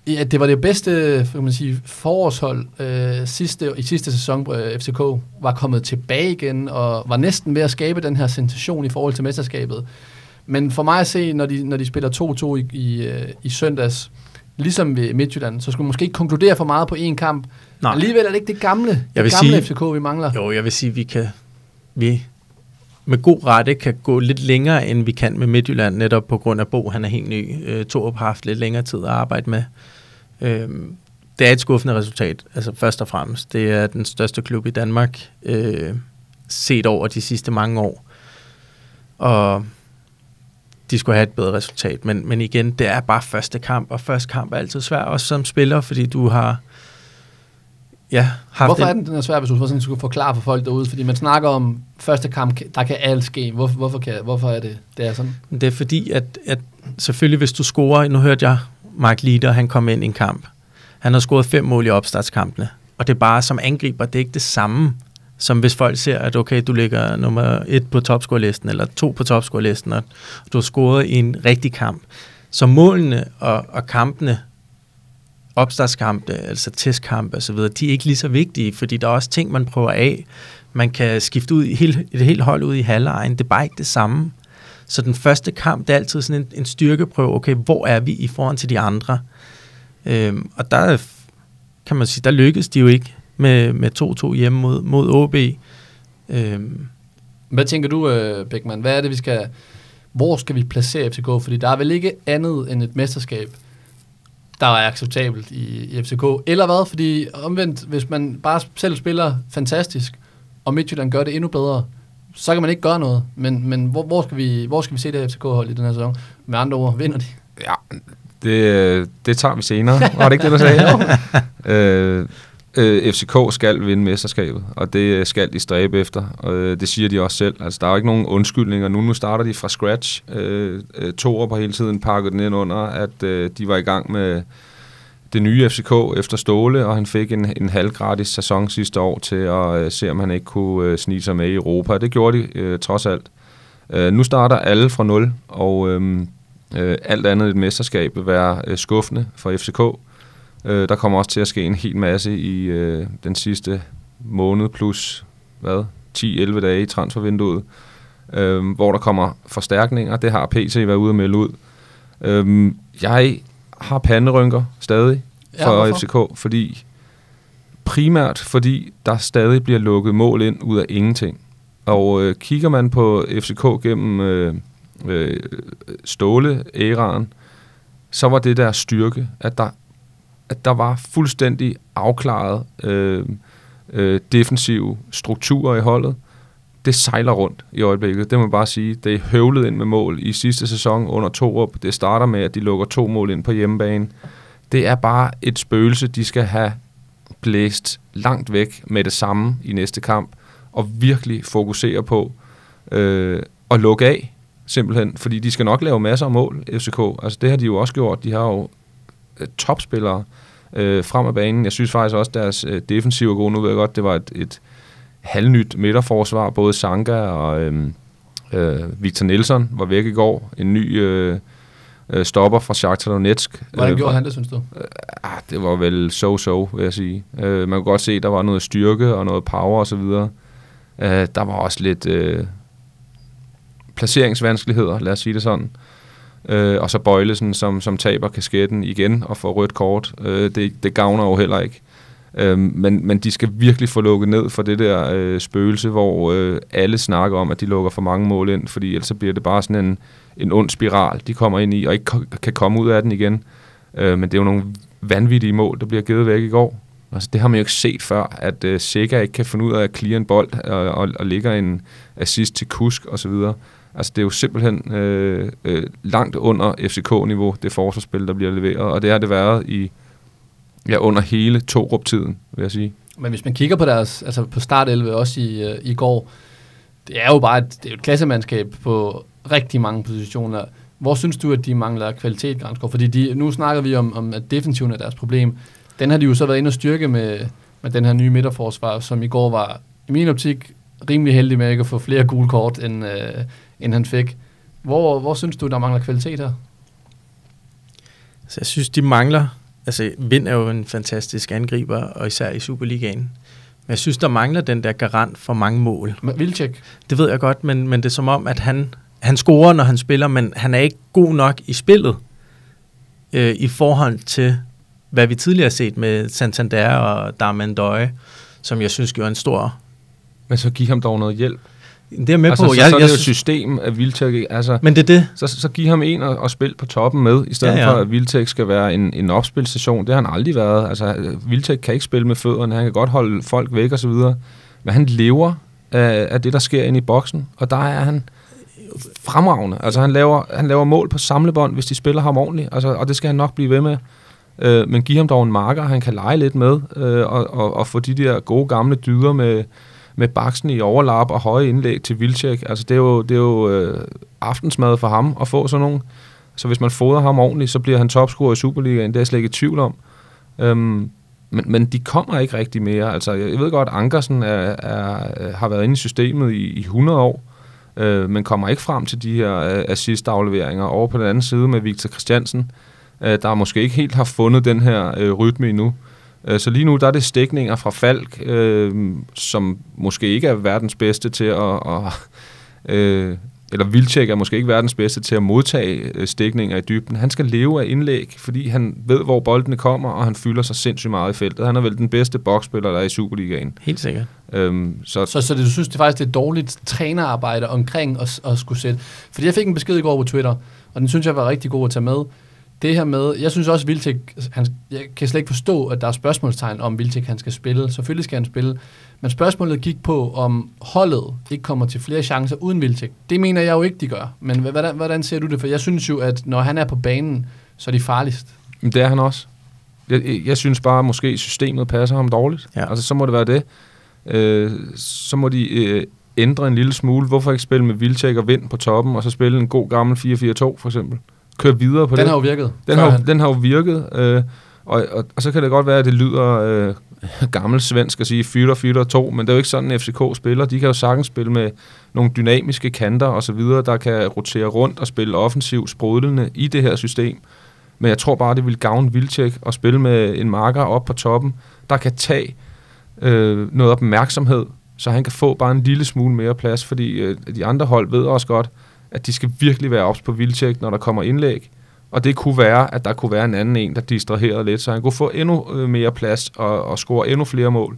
Speaker 1: at det var det bedste kan man sige, forårshold øh, sidste, i sidste sæson, øh, FCK var kommet tilbage igen, og var næsten ved at skabe den her sensation i forhold til mesterskabet. Men for mig at se, når de, når de spiller 2-2 i, i, øh, i søndags, ligesom ved Midtjylland, så skulle man måske ikke konkludere for meget på én kamp. Nej. Alligevel er det ikke det gamle,
Speaker 2: Jeg
Speaker 1: det gamle
Speaker 2: sige-
Speaker 1: FCK, vi mangler.
Speaker 2: Jo, jeg vil sige, vi kan vi med god rette kan gå lidt længere, end vi kan med Midtjylland, netop på grund af Bo, han er helt ny. Øh, Torup har haft lidt længere tid at arbejde med. Øh, det er et skuffende resultat, altså først og fremmest. Det er den største klub i Danmark, øh, set over de sidste mange år. Og de skulle have et bedre resultat. Men, men igen, det er bare første kamp, og første kamp er altid svært, også som spiller, fordi du har ja, haft
Speaker 1: Hvorfor er den, den er svær, hvis du sådan skulle forklare for folk derude? Fordi man snakker om første kamp, der kan alt ske. Hvorfor, hvorfor, kan, hvorfor er det, det er sådan?
Speaker 2: Det er fordi, at, at selvfølgelig hvis du scorer, nu hørte jeg Mark Lieder, han kom ind i en kamp. Han har scoret fem mål i opstartskampene. Og det er bare som angriber, det er ikke det samme, som hvis folk ser, at okay, du ligger nummer et på topscorelisten, eller to på topscorelisten, og du har scoret i en rigtig kamp. Så målene og, og kampene, opstartskampe, øh, altså testkampe osv., de er ikke lige så vigtige, fordi der er også ting, man prøver af. Man kan skifte ud i hele, et helt hold ud i halvlejen. Det er bare ikke det samme. Så den første kamp, det er altid sådan en, en styrkeprøve. Okay, hvor er vi i forhold til de andre? Øhm, og der kan man sige, der lykkedes de jo ikke med, med 2-2 hjemme mod, mod OB. Øhm,
Speaker 1: Hvad tænker du, øh, Bækman? Hvad er det, vi skal... Hvor skal vi placere FCK? Fordi der er vel ikke andet end et mesterskab, der er acceptabelt i, i FCK. Eller hvad? Fordi omvendt, hvis man bare selv spiller fantastisk, og Midtjylland gør det endnu bedre, så kan man ikke gøre noget. Men, men hvor, hvor, skal vi, hvor skal vi se det her FCK-hold i den her sæson? Med andre ord, vinder de?
Speaker 3: Ja, det, det tager vi senere. Var det ikke det, du sagde? [LAUGHS] Øh, øh, FCK skal vinde mesterskabet, og det øh, skal de stræbe efter. Og øh, det siger de også selv. Altså, der er jo ikke nogen undskyldninger. Nu, nu starter de fra scratch. Øh, to år på hele tiden pakket den ind under, at øh, de var i gang med det nye FCK efter Ståle, og han fik en, en halvgratis sæson sidste år til at øh, se, om han ikke kunne øh, snige sig med i Europa. Det gjorde de øh, trods alt. Øh, nu starter alle fra nul, og øh, øh, alt andet i et mesterskab vil være øh, skuffende for FCK. Øh, der kommer også til at ske en hel masse i øh, den sidste måned plus hvad 10-11 dage i transfervinduet, øh, hvor der kommer forstærkninger. Det har PT været ude og melde ud. Øh, jeg har panderynker stadig
Speaker 1: Ja,
Speaker 3: for
Speaker 1: hvorfor?
Speaker 3: FCK, fordi primært fordi der stadig bliver lukket mål ind ud af ingenting. Og øh, kigger man på FCK gennem øh, øh, Ståle-æraen, så var det der styrke, at der, at der var fuldstændig afklaret øh, øh, defensive strukturer i holdet. Det sejler rundt i øjeblikket, det må man bare sige. Det er høvlet ind med mål i sidste sæson under Torup. Det starter med, at de lukker to mål ind på hjemmebane. Det er bare et spøgelse, de skal have blæst langt væk med det samme i næste kamp, og virkelig fokusere på øh, at lukke af, simpelthen, fordi de skal nok lave masser af mål, FCK. Altså det har de jo også gjort. De har jo topspillere øh, frem af banen. Jeg synes faktisk også, deres øh, defensiv er gode. Nu ved jeg godt, det var et, et halvnyt midterforsvar. Både Sanka og øh, øh, Victor Nielsen var væk i går. En ny øh, øh, stopper fra Shakhtar Donetsk.
Speaker 1: Hvordan
Speaker 3: Øh,
Speaker 1: gjorde
Speaker 3: var-
Speaker 1: han det, synes du?
Speaker 3: Ah, det var vel so-so, vil jeg sige. Øh, man kunne godt se, at der var noget styrke og noget power og så videre. Øh, der var også lidt øh, placeringsvanskeligheder, lad os sige det sådan. Øh, og så Bøjlesen, som, som taber kasketten igen og får rødt kort. Øh, det, det gavner jo heller ikke. Øh, men, men de skal virkelig få lukket ned for det der øh, spøgelse, hvor øh, alle snakker om, at de lukker for mange mål ind, fordi ellers så bliver det bare sådan en, en ond spiral, de kommer ind i, og ikke kan komme ud af den igen. Øh, men det er jo nogle vanvittige mål, der bliver givet væk i går. Altså, det har man jo ikke set før, at øh, Sega ikke kan finde ud af at clear en bold øh, og, og, og ligger en assist til kusk og så videre. Altså, det er jo simpelthen øh, øh, langt under FCK-niveau, det forsvarsspil, der bliver leveret, og det har det været i ja, under hele Torup-tiden, vil jeg sige.
Speaker 1: Men hvis man kigger på deres, altså på start 11 også i, øh, i går, det er jo bare et, det er et klassemandskab på rigtig mange positioner. Hvor synes du, at de mangler kvalitet, Granskov? Fordi de, nu snakker vi om, om, at defensiven er deres problem. Den har de jo så været inde og styrke med, med den her nye midterforsvar, som i går var, i min optik, rimelig heldig med ikke at få flere gule kort, end, øh, end han fik. Hvor, hvor synes du, der mangler kvalitet her?
Speaker 2: Så jeg synes, de mangler... Altså, Vind er jo en fantastisk angriber, og især i Superligaen. Men jeg synes, der mangler den der garant for mange mål.
Speaker 1: Vildtjek.
Speaker 2: Det ved jeg godt, men, men det er som om, at han han scorer, når han spiller, men han er ikke god nok i spillet øh, i forhold til, hvad vi tidligere har set med Santander og Darman Døje, som jeg synes gjorde en stor...
Speaker 3: Men så giv ham dog noget hjælp.
Speaker 2: Det er med
Speaker 3: altså,
Speaker 2: på.
Speaker 3: Så,
Speaker 2: jeg,
Speaker 3: så er
Speaker 2: jeg,
Speaker 3: det jo et system af Vildtæk. Altså,
Speaker 2: men det er det.
Speaker 3: så, så giv ham en og, og spil på toppen med, i stedet
Speaker 2: Ja,
Speaker 3: ja, for at Vildtæk skal være en, en opspilstation. Det har han aldrig været. Altså, Vildtæk kan ikke spille med fødderne, han kan godt holde folk væk og så videre. Men han lever af, af det, der sker inde i boksen, og der er han fremragende. Altså, han laver, han laver mål på samlebånd, hvis de spiller ham ordentligt, altså, og det skal han nok blive ved med. Øh, men giv ham dog en marker, han kan lege lidt med, øh, og, og, og få de der gode gamle dyder med, med baksen i overlap og høje indlæg til Vilcek. Altså, det er jo, det er jo øh, aftensmad for ham at få sådan nogen. Så hvis man fodrer ham ordentligt, så bliver han topscorer i Superligaen. Det er jeg slet ikke i tvivl om. Øhm, men, men de kommer ikke rigtig mere. Altså, jeg, ved godt, at Ankersen er, er, øh, har været inde i systemet i, i 100 år, øh, men kommer ikke frem til de her øh, assist-afleveringer. Over på den anden side med Victor Christiansen, øh, der måske ikke helt har fundet den her øh, rytme endnu. Øh, så lige nu der er det stikninger fra Falk, øh, som måske ikke er verdens bedste til at... at øh, eller Vildtjek er måske ikke verdens bedste til at modtage øh, stikninger i dybden. Han skal leve af indlæg, fordi han ved, hvor boldene kommer, og han fylder sig sindssygt meget i feltet. Han er vel den bedste boksspiller, der er i Superligaen.
Speaker 2: Helt sikkert.
Speaker 3: Øhm, så,
Speaker 1: Så, så det, du synes det faktisk, det er dårligt trænerarbejde omkring at, at skulle sætte... Fordi jeg fik en besked i går på Twitter, og den synes jeg var rigtig god at tage med. Det her med, jeg synes også, Vildtæk, han, jeg kan slet ikke forstå, at der er spørgsmålstegn om, Vildtæk han skal spille. Selvfølgelig skal han spille. Men spørgsmålet gik på, om holdet ikke kommer til flere chancer uden Vildtæk. Det mener jeg jo ikke, de gør. Men hvordan, hvordan ser du det? For jeg synes jo, at når han er på banen, så er de farligst.
Speaker 3: Men det er han også. Jeg, jeg synes bare, at måske systemet passer ham dårligt.
Speaker 2: Ja.
Speaker 3: Altså, så må det være det. Øh, så må de øh, ændre en lille smule. Hvorfor ikke spille med Vildtjek og Vind på toppen, og så spille en god gammel 4-4-2 for eksempel? Kør videre på
Speaker 1: Den
Speaker 3: det.
Speaker 1: har jo virket.
Speaker 3: den, har, den har jo virket. Øh, og, og, og så kan det godt være, at det lyder øh, gammel svensk at sige fytter, fytter, to, men det er jo ikke sådan, FCK spiller. De kan jo sagtens spille med nogle dynamiske kanter og så videre, der kan rotere rundt og spille offensivt sprudlende i det her system. Men jeg tror bare, det vil gavne Vildtjek at spille med en marker op på toppen, der kan tage øh, noget opmærksomhed, så han kan få bare en lille smule mere plads, fordi øh, de andre hold ved også godt, at de skal virkelig være ops på Vildtjek, når der kommer indlæg. Og det kunne være, at der kunne være en anden en, der distraherede lidt, så han kunne få endnu øh, mere plads og, og score endnu flere mål.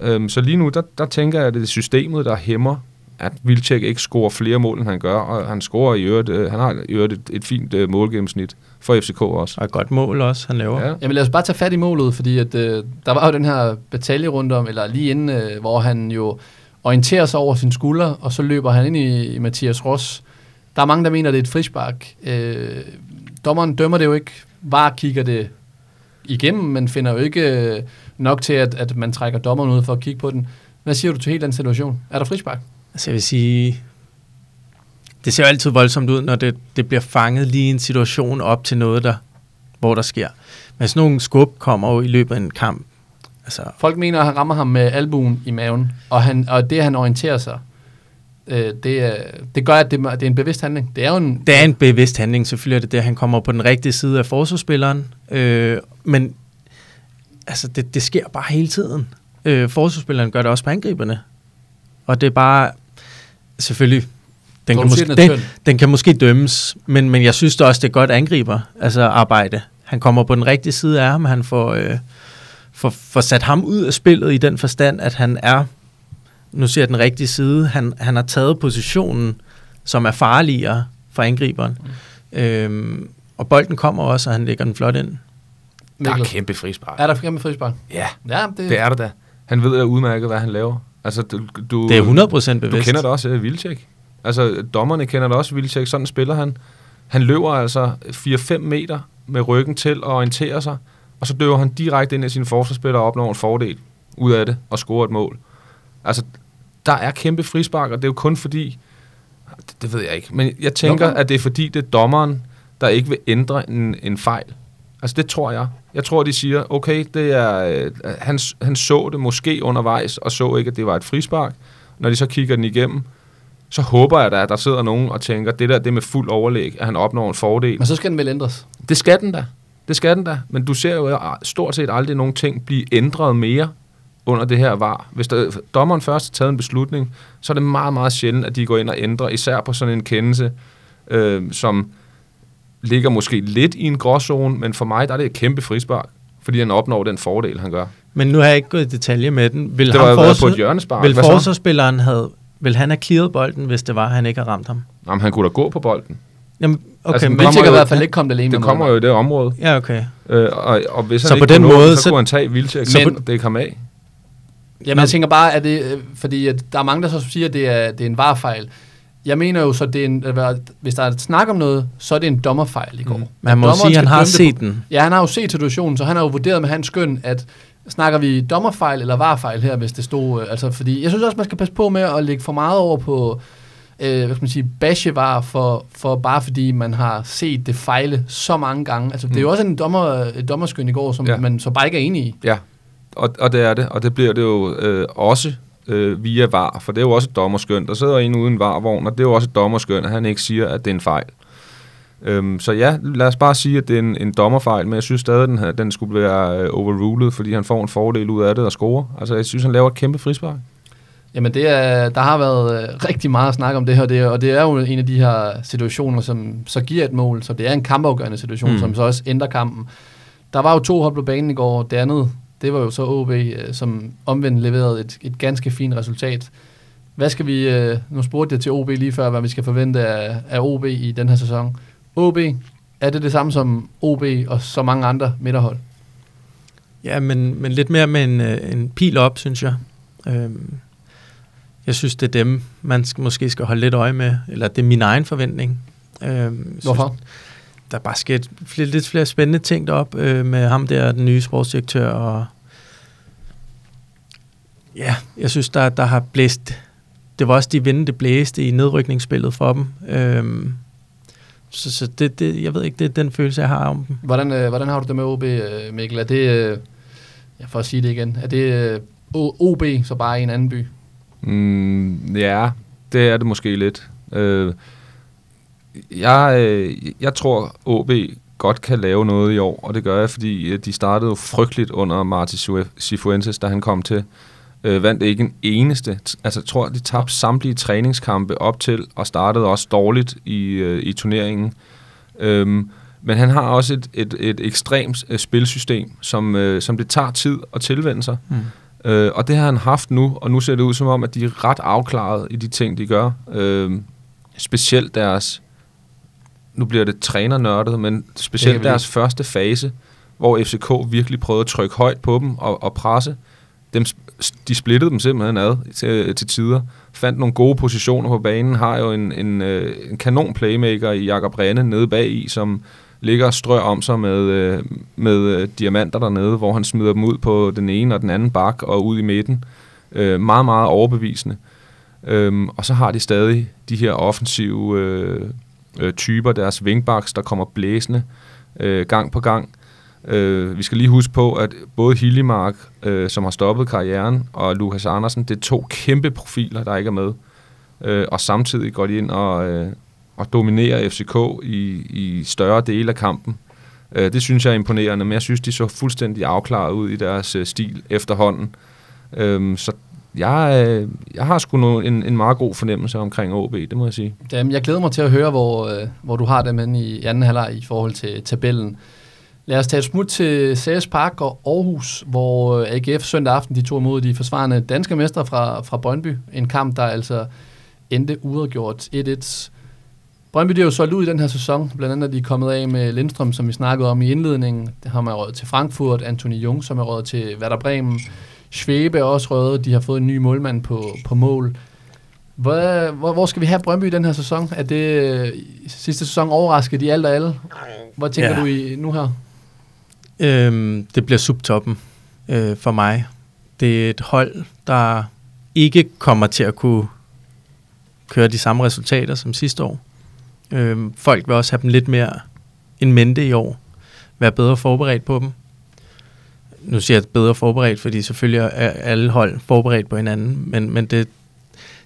Speaker 3: Øhm, så lige nu, der, der tænker jeg, at det er systemet, der hæmmer, at Vildtjek ikke scorer flere mål, end han gør, og han scorer i øvrigt, øh, han har i øvrigt et, et fint øh, målgennemsnit for FCK også.
Speaker 2: Og et godt mål også, han laver.
Speaker 3: Ja.
Speaker 1: Jamen lad os bare tage fat i målet, fordi at, øh, der var jo den her batalje rundt om, eller lige inden, øh, hvor han jo orienterer sig over sin skulder, og så løber han ind i, i Mathias Ross. Der er mange, der mener, det er et frispark. Øh, dommeren dømmer det jo ikke. VAR kigger det igennem, men finder jo ikke øh, nok til, at, at man trækker dommeren ud for at kigge på den. Hvad siger du til hele den situation? Er der frispark?
Speaker 2: Altså jeg vil sige, det ser jo altid voldsomt ud, når det, det bliver fanget lige i en situation op til noget, der, hvor der sker. Men sådan nogle skub kommer jo i løbet af en kamp. Altså,
Speaker 1: Folk mener, at han rammer ham med albuen i maven, og, han, og det, han orienterer sig, øh, det, det gør, at det, det er en bevidst handling. Det er jo en...
Speaker 2: det er en bevidst handling, selvfølgelig er det det, han kommer på den rigtige side af forsvarsspilleren. Øh, men altså, det, det sker bare hele tiden. Øh, forsvarsspilleren gør det også på angriberne. Og det er bare, selvfølgelig, den kan, måske,
Speaker 1: den
Speaker 2: den, kan måske dømmes, men, men jeg synes da også, det er godt angriber, altså arbejde. Han kommer på den rigtige side af ham, han får, øh, får, får sat ham ud af spillet i den forstand, at han er, nu siger jeg den rigtige side, han, han har taget positionen, som er farligere for angriberen. Mm. Øhm, og bolden kommer også, og han lægger den flot ind.
Speaker 3: Der er kæmpe frispark.
Speaker 1: Er der kæmpe frispark?
Speaker 3: Ja,
Speaker 1: Ja, det,
Speaker 3: det er der da. Han ved da udmærket, hvad han laver. Altså, du, du,
Speaker 2: Det er 100% bevidst.
Speaker 3: Du kender det også, uh, Vildtjek. Altså, dommerne kender det også, Vildtjek. Sådan spiller han. Han løber altså 4-5 meter med ryggen til at orientere sig, og så døver han direkte ind i sine forsvarsspillere og opnår en fordel ud af det og scorer et mål. Altså, der er kæmpe frispark, og det er jo kun fordi, det, det ved jeg ikke, men jeg tænker,
Speaker 1: Dommeren?
Speaker 3: at det er fordi, det er dommeren, der ikke vil ændre en, en fejl. Altså, det tror jeg. Jeg tror, de siger, okay, det er, øh, han, han så det måske undervejs, og så ikke, at det var et frispark. Når de så kigger den igennem, så håber jeg da, at der sidder nogen og tænker, det der, det med fuld overlæg, at han opnår en fordel.
Speaker 1: Men så skal den vel ændres.
Speaker 3: Det skal den da. Det skal den da. Men du ser jo stort set aldrig nogen ting blive ændret mere, under det her var. Hvis der, dommeren først har taget en beslutning, så er det meget, meget sjældent, at de går ind og ændrer, især på sådan en kendelse, øh, som ligger måske lidt i en gråzone, men for mig der er det et kæmpe frispark, fordi han opnår den fordel, han gør.
Speaker 2: Men nu har jeg ikke gået i detalje med den. Vil,
Speaker 3: Det var
Speaker 2: forsvar-
Speaker 3: på et hjørnespark.
Speaker 2: vil forsvarsspilleren have, vil han have clearet bolden, hvis det var, han ikke har ramt ham?
Speaker 3: Jamen, han kunne da gå på bolden.
Speaker 2: Jamen, okay,
Speaker 3: Altså,
Speaker 2: men,
Speaker 1: Vi tænker i hvert fald ikke kommet alene
Speaker 3: Det kommer jo i det område.
Speaker 2: ja, okay.
Speaker 3: Øh, og, og hvis han
Speaker 2: Så
Speaker 3: ikke
Speaker 2: på den
Speaker 3: kunne
Speaker 2: måde,
Speaker 3: så,
Speaker 2: så-
Speaker 3: kunne han tage Vildtjek,
Speaker 1: Så
Speaker 3: men
Speaker 1: på-
Speaker 3: det kom af.
Speaker 1: Jamen, jeg tænker bare, at det, øh, fordi at der er mange, der så siger, at det er, det er en varfejl. Jeg mener jo så, det er en, hvis der er et snak om noget, så er det en dommerfejl i går.
Speaker 3: Mm.
Speaker 2: Man må sige, at han har set
Speaker 1: på-
Speaker 2: den.
Speaker 1: Ja, han har jo set situationen, så han har jo vurderet med hans skøn, at snakker vi dommerfejl eller varfejl her, hvis det stod... øh, Altså, fordi jeg synes også, man skal passe på med at lægge for meget over på, øh, hvad skal man sige, bashevar, for, for bare fordi man har set det fejle så mange gange. Altså, det er jo
Speaker 3: Mm.
Speaker 1: også en dommer, et dommerskøn i går, som
Speaker 3: ja.
Speaker 1: man så bare ikke er enig i.
Speaker 3: Ja, og, og det er det, og det bliver det jo øh, også øh, via VAR, for det er jo også et dommerskøn. Der sidder en uden VAR-vogn, og det er jo også et dommerskøn, at han ikke siger, at det er en fejl. Øhm, så ja, lad os bare sige, at det er en, en dommerfejl, men jeg synes stadig, at den, her- den skulle være øh, overrulet, fordi han får en fordel ud af det og score. Altså, jeg synes, han laver et kæmpe frispark.
Speaker 1: Jamen, det er, der har været øh, rigtig meget snak om det her, det, og det er jo en af de her situationer, som så giver et mål, så det er en kampafgørende situation,
Speaker 2: mm.
Speaker 1: som så også ændrer kampen. Der var jo to hold på banen i går, det andet, det var jo så OB, øh, som omvendt leverede et, et ganske fint resultat. Hvad skal vi, øh, nu spurgte jeg til OB lige før, hvad vi skal forvente af, af OB i den her sæson. OB, er det det samme som OB og så mange andre midterhold?
Speaker 2: Ja, men, men lidt mere med en, øh, en pil op, synes jeg. Øhm, jeg synes, det er dem, man skal, måske skal holde lidt øje med, eller det er min egen forventning. Øhm, jeg synes,
Speaker 1: Hvorfor?
Speaker 2: Der er bare sket flere, lidt flere spændende ting derop øh, med ham der, den nye sportsdirektør, og ja, jeg synes, der, der har blæst, det var også de vinde, det blæste i nedrykningsspillet for dem. Øhm, så så det, det, jeg ved ikke, det er den følelse, jeg har om dem.
Speaker 1: Hvordan, øh, hvordan har du det med OB, øh, Mikkel? Er det, øh, ja, for at sige det igen, er det øh, OB, så bare i en anden by?
Speaker 3: Mm, ja, det er det måske lidt. Øh, jeg, øh, jeg tror, OB godt kan lave noget i år, og det gør jeg, fordi øh, de startede jo frygteligt under Martin Sue- Cifuentes, da han kom til. Øh, vandt ikke en eneste. Altså, jeg tror, de tabte samtlige træningskampe op til, og startede også dårligt i, øh, i turneringen. Øhm, men han har også et, et, et ekstremt øh, spilsystem, som, øh, som det tager tid at tilvende sig.
Speaker 2: Mm.
Speaker 3: Øh, og det har han haft nu, og nu ser det ud som om, at de er ret afklaret i de ting, de gør. Øh, specielt deres, nu bliver det trænernørdet, men specielt deres første fase, hvor FCK virkelig prøvede at trykke højt på dem og, og presse. Dem, de splittede dem simpelthen ad til, til tider. Fandt nogle gode positioner på banen. Har jo en, en, øh, en kanon playmaker i Jakob Rene nede bag i, som ligger og strør om sig med, øh, med øh, diamanter dernede, hvor han smider dem ud på den ene og den anden bak og ud i midten. Øh, meget, meget overbevisende. Øhm, og så har de stadig de her offensive øh, øh, typer, deres wingbacks, der kommer blæsende øh, gang på gang. Øh, vi skal lige huske på, at både Hillemark, øh, som har stoppet karrieren, og Lukas Andersen, det er to kæmpe profiler, der ikke er med. Øh, og samtidig går de ind og, øh, og dominerer FCK i, i større dele af kampen. Øh, det synes jeg er imponerende, men jeg synes, de så fuldstændig afklaret ud i deres øh, stil efterhånden. Øh, så jeg, øh, jeg har sgu nu en, en meget god fornemmelse omkring OB, det må jeg sige.
Speaker 1: Jamen, jeg glæder mig til at høre, hvor, øh, hvor du har dem henne i anden halvleg i forhold til tabellen. Lad os tage et smut til CS Park og Aarhus, hvor øh, AGF søndag aften de tog imod de forsvarende danske mestre fra, fra Brøndby. En kamp, der altså endte uafgjort 1-1. Brøndby det er jo solgt ud i den her sæson. Blandt andet er de kommet af med Lindstrøm, som vi snakkede om i indledningen. Det har man røget til Frankfurt. Anthony Jung, som er røget til Werder Bremen. Schwebe er også røget. De har fået en ny målmand på, på mål. Hvor, hvor, hvor skal vi have Brøndby i den her sæson? Er det øh, sidste sæson overrasket de alt og alle? Hvad tænker
Speaker 2: ja.
Speaker 1: du i nu her?
Speaker 2: Øhm, det bliver subtoppen øh, for mig. Det er et hold, der ikke kommer til at kunne køre de samme resultater som sidste år. Øhm, folk vil også have dem lidt mere en mente i år. Være bedre forberedt på dem. Nu siger jeg bedre forberedt, fordi selvfølgelig er alle hold forberedt på hinanden, men, men det,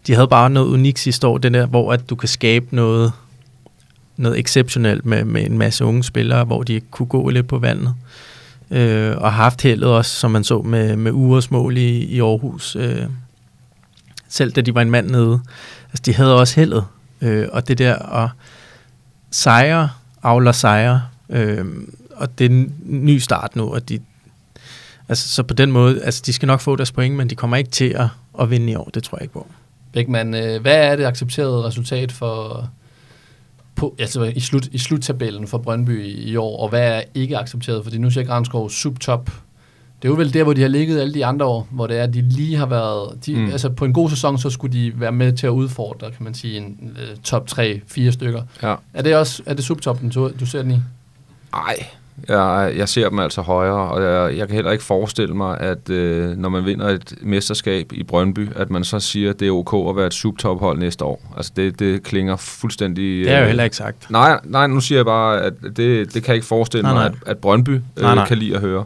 Speaker 2: de havde bare noget unikt sidste år, den der, hvor at du kan skabe noget, noget exceptionelt med, med en masse unge spillere, hvor de kunne gå lidt på vandet. øh, og har haft heldet også, som man så med, med ugers mål i, i Aarhus. Øh, selv da de var en mand nede. Altså, de havde også heldet. Øh, og det der at sejre, avler sejre, øh, og det er en ny start nu, og de, altså, så på den måde, altså, de skal nok få deres point, men de kommer ikke til at, at vinde i år, det tror jeg ikke på.
Speaker 1: Bækman, øh, hvad er det accepterede resultat for på, altså i, slut, i sluttabellen for Brøndby i, i år, og hvad er ikke accepteret? Fordi nu siger Granskov subtop. Det er jo vel der, hvor de har ligget alle de andre år, hvor det er, at de lige har været... De, mm. Altså på en god sæson, så skulle de være med til at udfordre, kan man sige, en uh, top 3-4 stykker.
Speaker 3: Ja.
Speaker 1: Er det også er det subtoppen, du, du ser den i?
Speaker 3: Nej, jeg, jeg ser dem altså højere, og jeg, jeg kan heller ikke forestille mig, at øh, når man vinder et mesterskab i Brøndby, at man så siger, at det er ok at være et subtophold næste år. Altså det, det klinger fuldstændig...
Speaker 2: Det er jo
Speaker 3: øh,
Speaker 2: heller ikke sagt.
Speaker 3: Nej, nej, nu siger jeg bare, at det, det kan jeg ikke forestille
Speaker 2: Nej,
Speaker 3: mig,
Speaker 2: nej.
Speaker 3: At, at Brøndby øh,
Speaker 2: Nej, nej.
Speaker 3: kan lide at høre.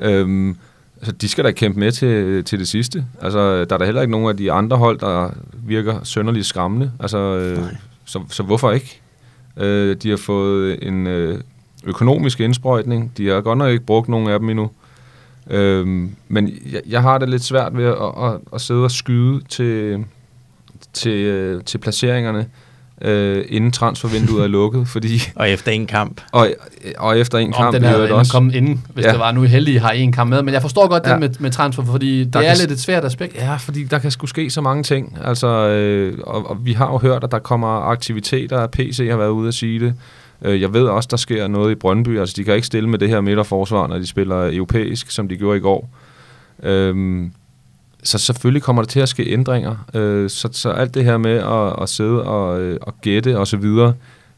Speaker 3: Øhm, altså, de skal da kæmpe med til, til det sidste. Altså, der er da heller ikke nogen af de andre hold, der virker sønderligt skræmmende. Altså, øh, så, så hvorfor ikke? Øh, de har fået en øh, økonomisk indsprøjtning. De har godt nok ikke brugt nogen af dem endnu. Øhm, men jeg, jeg har det lidt svært ved at, at, at sidde og skyde til, til, øh, til placeringerne, øh, inden transfervinduet er lukket, fordi, [LAUGHS]
Speaker 2: Og efter en kamp.
Speaker 3: og, og efter en
Speaker 1: Om
Speaker 3: kamp
Speaker 1: den er
Speaker 3: også.
Speaker 1: kommet inden, hvis
Speaker 3: Ja.
Speaker 1: det var nu heldige har en kamp med. Men jeg forstår godt ja. Det med, med transfer, fordi det
Speaker 3: Der
Speaker 1: er
Speaker 3: kan-
Speaker 1: lidt et svært aspekt.
Speaker 3: Ja, fordi der kan sgu ske så mange ting. Altså, øh, og, og vi har jo hørt, at der kommer aktiviteter, PC har været ude at sige det. Øh, Jeg ved også, der sker noget i Brøndby. Altså, de kan ikke stille med det her midterforsvar, når de spiller europæisk, som de gjorde i går. Øhm, så selvfølgelig kommer der til at ske ændringer. Øh, så, så alt det her med at, at sidde og, øh, og gætte og så videre,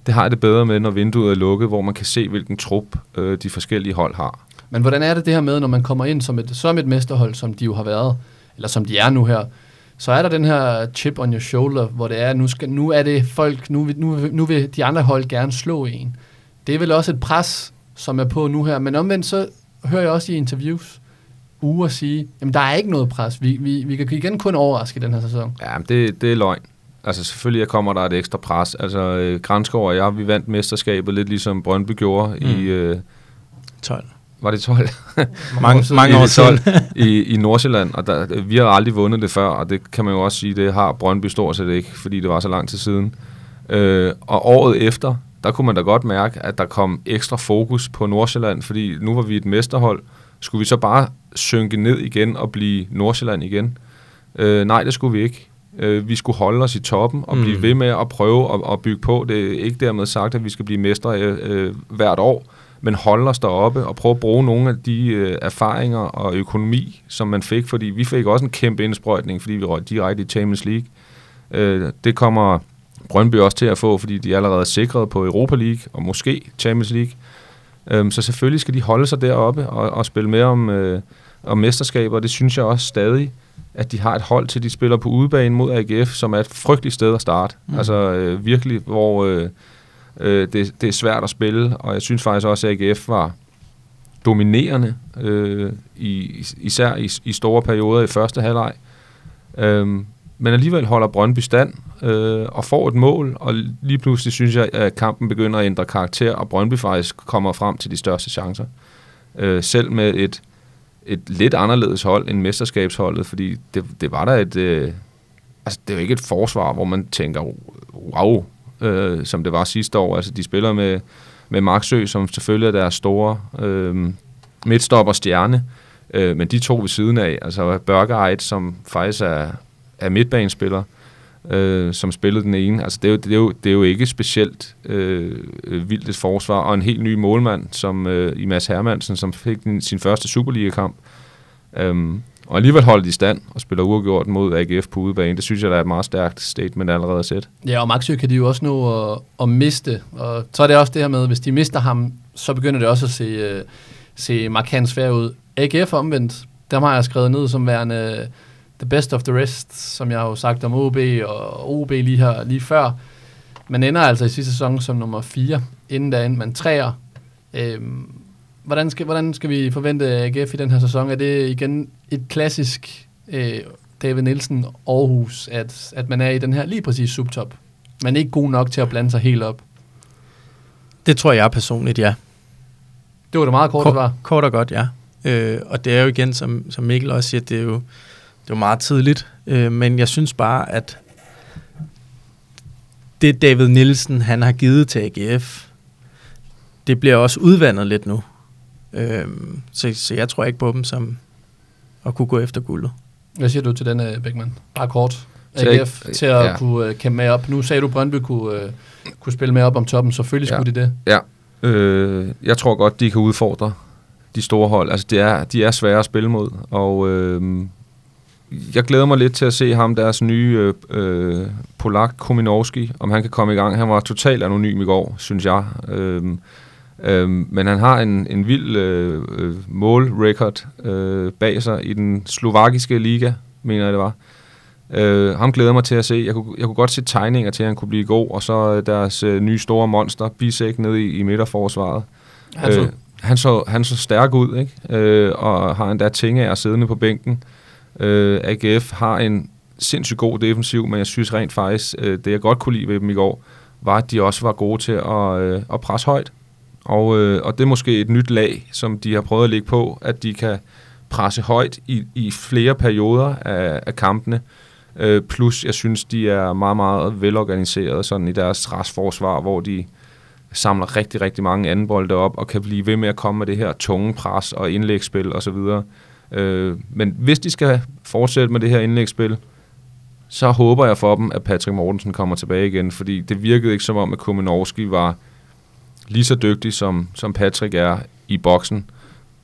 Speaker 3: det har jeg det bedre med, når vinduet er lukket, hvor man kan se, hvilken trup øh, de forskellige hold har.
Speaker 1: Men hvordan er det det her med, når man kommer ind som et, som et mesterhold, som de jo har været, eller som de er nu her, så er der den her chip on your shoulder, hvor det er, nu, skal, nu er det folk, nu, vil- nu, nu vil de andre hold gerne slå en. Det er vel også et pres, som er på nu her, men omvendt så hører jeg også i interviews uger sige, jamen der er ikke noget pres, vi, vi, vi kan igen kun overraske i den her sæson.
Speaker 3: Ja, men det, det er løgn. Altså selvfølgelig kommer der et ekstra pres. Altså øh, Granskov og jeg, vi vandt mesterskabet lidt ligesom Brøndby gjorde mm. i, øh,
Speaker 2: 12.
Speaker 3: var det 12?
Speaker 2: Mange, mange år
Speaker 3: I
Speaker 2: siden.
Speaker 3: 12 i, i Nordsjælland, og der, vi har aldrig vundet det før, og det kan man jo også sige, det har Brøndby stort set ikke, fordi det var så lang tid siden. Øh, og året efter, der kunne man da godt mærke, at der kom ekstra fokus på Nordsjælland, fordi nu var vi et mesterhold. Skulle vi så bare synke ned igen og blive Nordsjælland igen? Øh, nej, det skulle vi ikke. Øh, vi skulle holde os i toppen og
Speaker 2: Mm.
Speaker 3: blive ved med at prøve at, at bygge på. Det er ikke dermed sagt, at vi skal blive mestre øh, øh, hvert år, men holde os deroppe og prøve at bruge nogle af de øh, erfaringer og økonomi, som man fik, fordi vi fik også en kæmpe indsprøjtning, fordi vi røg direkte i Champions League. Øh, det kommer Brøndby også til at få, fordi de er allerede sikret på Europa League og måske Champions League. Øhm, så selvfølgelig skal de holde sig deroppe og, og spille med om, øh, om mesterskaber, og det synes jeg også stadig, at de har et hold til, de spiller på udebane mod AGF, som er et frygteligt sted at starte. Mm. Altså øh, virkelig, hvor øh, øh, det, det er svært at spille, og jeg synes faktisk også, at AGF var dominerende, øh, i, især i, i store perioder i første halvleg. Øh, men alligevel holder Brøndby stand øh, og får et mål, og lige pludselig synes jeg, at kampen begynder at ændre karakter, og Brøndby faktisk kommer frem til de største chancer. Øh, selv med et, et lidt anderledes hold end mesterskabsholdet, fordi det, det var der et... Øh, altså, det er jo ikke et forsvar, hvor man tænker, wow, øh, som det var sidste år. Altså, de spiller med, med Marksø, som selvfølgelig er deres store øh, midtstopper stjerne, øh, men de to ved siden af, altså Børgerait, som faktisk er, er midtbanespiller, øh, som spillede den ene. Altså, det er jo, det er jo, det er jo ikke specielt øh, øh, vildt et forsvar, og en helt ny målmand, som øh, i Mads Hermansen, som fik den, sin første Superliga-kamp. Øhm, og alligevel holder de stand og spiller uafgjort mod AGF på udebane. Det synes jeg, der er et meget stærkt statement allerede at sætte.
Speaker 1: Ja, og Maxø kan de jo også nå at, at miste, og så er det også det her med, hvis de mister ham, så begynder det også at se, uh, se markant svært ud. AGF omvendt, dem har jeg skrevet ned som værende øh, the best of the rest, som jeg har jo sagt om OB og OB lige her lige før. Man ender altså i sidste sæson som nummer 4, inden da endte man træer. Øhm, hvordan, skal, hvordan skal vi forvente AGF i den her sæson? Er det igen et klassisk øh, David Nielsen Aarhus, at, at man er i den her lige præcis subtop? Man er ikke god nok til at blande sig helt op.
Speaker 2: Det tror jeg personligt, ja.
Speaker 1: Det var det meget kort, det var.
Speaker 2: Kort og godt, ja. Øh, og det er jo igen, som, som Mikkel også siger, det er jo, det er jo meget tidligt. Øh, men jeg synes bare, at det David Nielsen, han har givet til AGF, det bliver også udvandet lidt nu. Øh, så, så jeg tror ikke på dem som at kunne gå efter guldet.
Speaker 1: Hvad siger du til den, uh, Beckmann? Bare kort.
Speaker 3: Til
Speaker 1: AGF til at
Speaker 3: ja.
Speaker 1: kunne uh, kæmpe med op. Nu sagde du, Brøndby kunne, uh, kunne spille med op om toppen. Selvfølgelig
Speaker 3: Ja.
Speaker 1: skulle de det.
Speaker 3: Ja, øh, jeg tror godt, de kan udfordre de store hold. Altså, det er, de er svære at spille mod, og øh, jeg glæder mig lidt til at se ham, deres nye øh, øh, Polak Kominowski, om han kan komme i gang. Han var totalt anonym i går, synes jeg. Øh, øh, men han har en, en vild øh, øh, målrecord øh, bag sig i den slovakiske liga, mener jeg det var. Øh, ham glæder mig til at se. Jeg kunne, jeg kunne godt se tegninger til, at han kunne blive god, og så øh, deres øh, nye store monster, Bisek, nede i, i midterforsvaret.
Speaker 1: Han så,
Speaker 3: Øh, han, så, han så stærk ud, ikke? Øh, og har endda Tingager siddende på bænken. Øh, AGF har en sindssygt god defensiv, men jeg synes rent faktisk, øh, det jeg godt kunne lide ved dem i går, var, at de også var gode til at, øh, at presse højt. Og, øh, og det er måske et nyt lag, som de har prøvet at lægge på, at de kan presse højt i, i flere perioder af, af kampene. Øh, plus, jeg synes, de er meget, meget velorganiseret sådan i deres restforsvar, hvor de samler rigtig, rigtig mange anden bolde op, og kan blive ved med at komme med det her tunge pres og indlægsspil osv. Øh, men hvis de skal fortsætte med det her indlægsspil, så håber jeg for dem, at Patrick Mortensen kommer tilbage igen, fordi det virkede ikke som om, at Kuminovski var lige så dygtig, som, som Patrick er i boksen.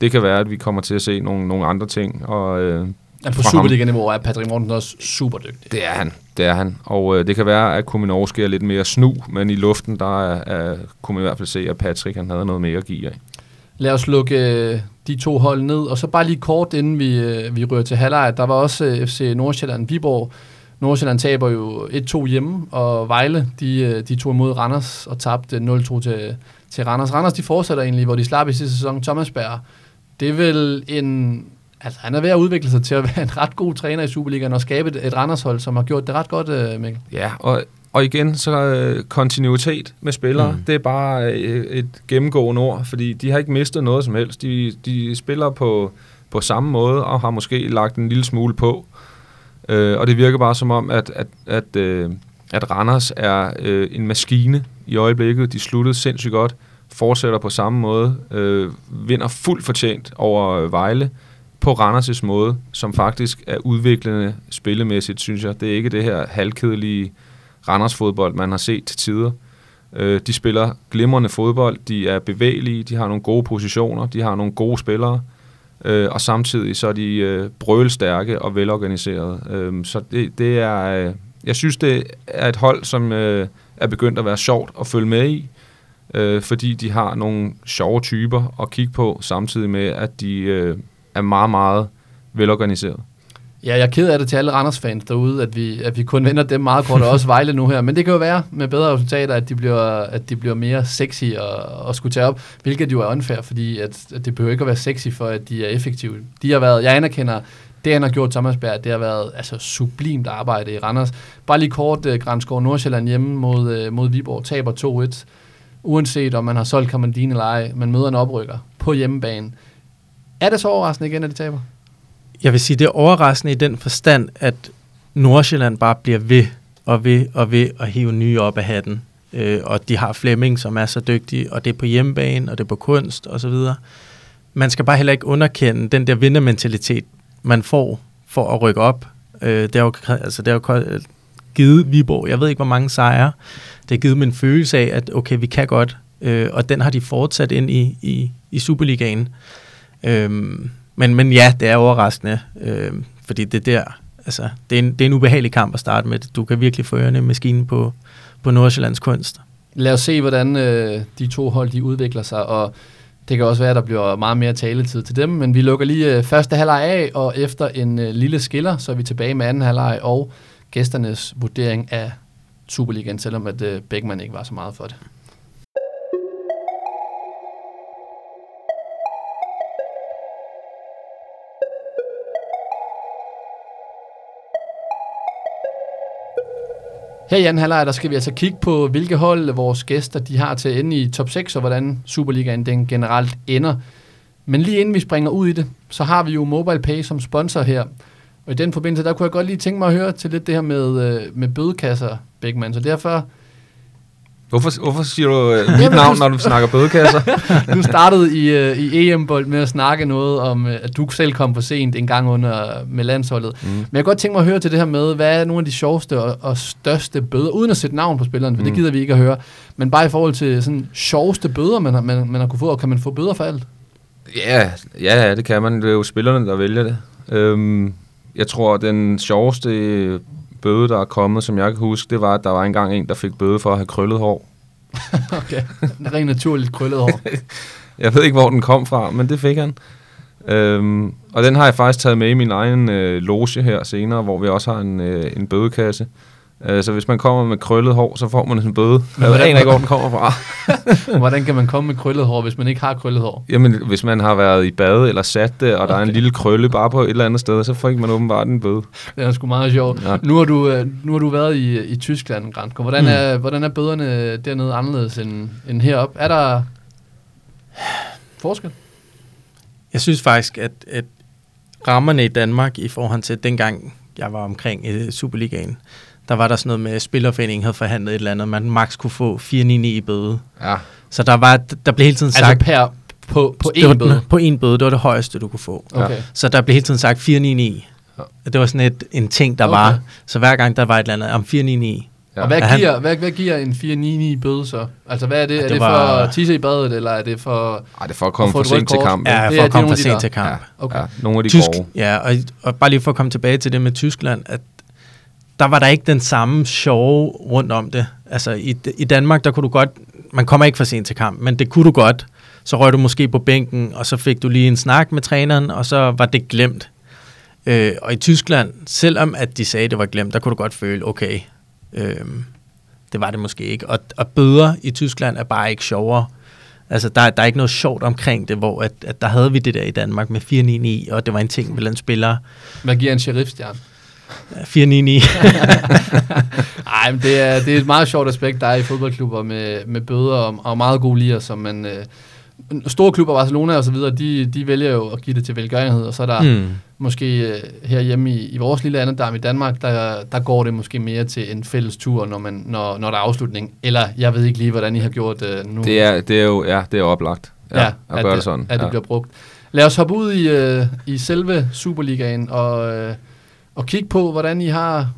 Speaker 3: Det kan være, at vi kommer til at se nogle, nogle andre ting, og øh,
Speaker 1: ja, på Superliga-niveau er Patrick Mortensen også super dygtig.
Speaker 3: det er han, det er han. Og øh, det kan være, at Kuminovski er lidt mere snu, men i luften, der er, er, kunne man i hvert fald se, at Patrick han havde noget mere at give af.
Speaker 1: Lad os lukke øh, de to hold ned, og så bare lige kort, inden vi, øh, vi rører til halvleg. Der var også øh, FC Nordsjælland-Viborg. Nordsjælland taber jo 1-2 hjemme, og Vejle, de, øh, de tog imod Randers og tabte 0-2 til, til Randers. Randers, de fortsætter egentlig, hvor de slap i sidste sæson. Thomas Berg, det er vel en... Altså, han er ved at udvikle sig til at [LAUGHS] være en ret god træner i Superligaen og skabe et, et Randers-hold, som har gjort det ret godt, øh, Mikkel.
Speaker 3: Ja, og, og igen, så øh, kontinuitet med spillere,
Speaker 2: Mm.
Speaker 3: mm. det er bare øh, et gennemgående ord, fordi de har ikke mistet noget som helst. De, de spiller på, på samme måde, og har måske lagt en lille smule på. Øh, og det virker bare som om, at, at, at, øh, at Randers er øh, en maskine i øjeblikket. De sluttede sindssygt godt, fortsætter på samme måde, øh, vinder fuldt fortjent over øh, Vejle på Randers' måde, som faktisk er udviklende spillemæssigt, synes jeg. Det er ikke det her halvkedelige Randers fodbold, man har set til tider. Øh, de spiller glimrende fodbold, de er bevægelige, de har nogle gode positioner, de har nogle gode spillere, øh, og samtidig så er de øh, brølstærke og velorganiserede. Øh, så det, det er, øh, jeg synes, det er et hold, som øh, er begyndt at være sjovt at følge med i, øh, fordi de har nogle sjove typer at kigge på, samtidig med, at de øh, er meget, meget velorganiseret.
Speaker 1: Ja, jeg er ked af det til alle Randers-fans derude, at vi, at vi kun vender dem meget kort, og også Vejle nu her. Men det kan jo være med bedre resultater, at de bliver, at de bliver mere sexy og, og skulle tage op, hvilket jo er unfair, fordi at, at det behøver ikke at være sexy for, at de er effektive. De har været, jeg anerkender, det han har gjort Thomas Berg, det har været altså, sublimt arbejde i Randers. Bare lige kort, øh, uh, Grænskov Nordsjælland hjemme mod, uh, mod Viborg, taber 2-1. Uanset om man har solgt Kamandine eller ej, man møder en oprykker på hjemmebane. Er det så overraskende igen, at de taber?
Speaker 2: Jeg vil sige, det er overraskende i den forstand, at Nordsjælland bare bliver ved og ved og ved at hive nye op af hatten. Øh, og de har Flemming, som er så dygtig, og det er på hjemmebane, og det er på kunst og så videre. Man skal bare heller ikke underkende den der vindermentalitet, man får for at rykke op. Øh, det er jo, altså, det er jo givet Viborg, jeg ved ikke, hvor mange sejre. Det har givet mig en følelse af, at okay, vi kan godt. Øh, og den har de fortsat ind i, i, i Superligaen. Øhm, men, men ja, det er overraskende, øh, fordi det der, altså, det er, en, det er en ubehagelig kamp at starte med. Du kan virkelig få ørerne i maskinen på, på Nordsjællands kunst.
Speaker 1: Lad os se, hvordan øh, de to hold de udvikler sig, og det kan også være, at der bliver meget mere taletid til dem, men vi lukker lige øh, første halvleg af, og efter en øh, lille skiller, så er vi tilbage med anden halvleg og gæsternes vurdering af Superligaen, selvom at øh, Beckmann ikke var så meget for det. Her i anden halvleg, der skal vi altså kigge på, hvilke hold vores gæster de har til at ende i top 6, og hvordan Superligaen den generelt ender. Men lige inden vi springer ud i det, så har vi jo MobilePay som sponsor her. Og i den forbindelse, der kunne jeg godt lige tænke mig at høre til lidt det her med, øh, med bødekasser, Bækman. Så derfor,
Speaker 3: Hvorfor, hvorfor siger du øh, [LAUGHS] mit navn, når du snakker bødekasser? [LAUGHS]
Speaker 1: du startede i, øh, i EM-bold med at snakke noget om, øh, at du selv kom for sent en gang under med landsholdet. Mm. Men jeg kunne godt tænke mig at høre til det her med, hvad er nogle af de sjoveste og, og største bøder, uden at sætte navn på spilleren, for mm. det gider vi ikke at høre, men bare i forhold til sådan sjoveste bøder, man har, man, man har kunne få, og kan man få bøder for alt?
Speaker 3: Ja, ja, det kan man. Det er jo spillerne, der vælger det. Øhm, jeg tror, den sjoveste bøde, der er kommet, som jeg kan huske, det var, at der var engang en, der fik bøde for at have krøllet hår. [LAUGHS]
Speaker 1: okay, rent naturligt krøllet hår. [LAUGHS]
Speaker 3: jeg ved ikke, hvor den kom fra, men det fik han. Øhm, og den har jeg faktisk taget med i min egen øh, loge her senere, hvor vi også har en, øh, en bødekasse. Øh, så hvis man kommer med krøllet hår, så får man en bøde. Jeg ved ikke, hvor den kommer fra. [LAUGHS]
Speaker 1: hvordan kan man komme med krøllet hår, hvis man ikke har krøllet hår?
Speaker 3: Jamen, hvis man har været i bad eller sat det, og okay. der er en lille krølle bare på et eller andet sted, så får ikke man åbenbart en bøde.
Speaker 1: Det er sgu meget sjovt. Ja. Nu, har du, øh, nu har du været i, i Tyskland, Gransko. Hvordan, mm. er, hvordan er bøderne dernede anderledes end, end heroppe? Er der forskel?
Speaker 2: Jeg synes faktisk, at, at rammerne i Danmark i forhold til dengang, jeg var omkring i Superligaen, der var der sådan noget med, at Spillerforeningen havde forhandlet et eller andet, man max kunne få 499 i bøde.
Speaker 3: Ja.
Speaker 2: Så der, var, der blev hele tiden
Speaker 1: altså
Speaker 2: sagt...
Speaker 1: Altså per, på, på én bøde?
Speaker 2: På én bøde, det var det højeste, du kunne få.
Speaker 1: Okay.
Speaker 2: Så der blev hele tiden sagt 499. Ja. Det var sådan et, en ting, der okay. var. Så hver gang der var et eller andet om 499.
Speaker 1: Ja. Og hvad, ja, giver, han, hvad, hvad giver en 499 bøde så? Altså hvad er det? Ja, det er det var, for at tisse i badet, eller er det for...
Speaker 3: Ej, det er for at komme for sent til kamp.
Speaker 2: Ja, for at komme for sent til kamp.
Speaker 3: Ja, okay. ja, nogle af de
Speaker 2: Tysk,
Speaker 3: gode.
Speaker 2: Ja, og, og bare lige for at komme tilbage til det med Tyskland, at der var der ikke den samme sjove rundt om det. Altså i, i Danmark, der kunne du godt, man kommer ikke for sent til kamp, men det kunne du godt. Så røg du måske på bænken, og så fik du lige en snak med træneren, og så var det glemt. Øh, og i Tyskland, selvom at de sagde, at det var glemt, der kunne du godt føle, okay, øh, det var det måske ikke. Og, og bøder i Tyskland er bare ikke sjovere. Altså, der, der er ikke noget sjovt omkring det, hvor at, at der havde vi det der i Danmark med 499, og det var en ting med en spiller.
Speaker 1: Hvad giver en sheriffstjerne?
Speaker 2: 499.
Speaker 1: Nej, [LAUGHS] men det er, det er et meget sjovt aspekt, der er i fodboldklubber med, med bøder og, og meget gode lier, som man... Øh, store klubber, Barcelona og så videre, de, de vælger jo at give det til velgørenhed, og så er der mm. måske øh, herhjemme i, i vores lille andedam i Danmark, der, der går det måske mere til en fælles tur, når, man, når, når der er afslutning. Eller jeg ved ikke lige, hvordan I har gjort det øh, nu.
Speaker 3: Det er, det er jo ja, det er oplagt ja, ja, at,
Speaker 1: at
Speaker 3: gøre det sådan.
Speaker 1: At
Speaker 3: ja.
Speaker 1: det bliver brugt. Lad os hoppe ud i, øh, i selve Superligaen og... Øh, og kigge på, hvordan I har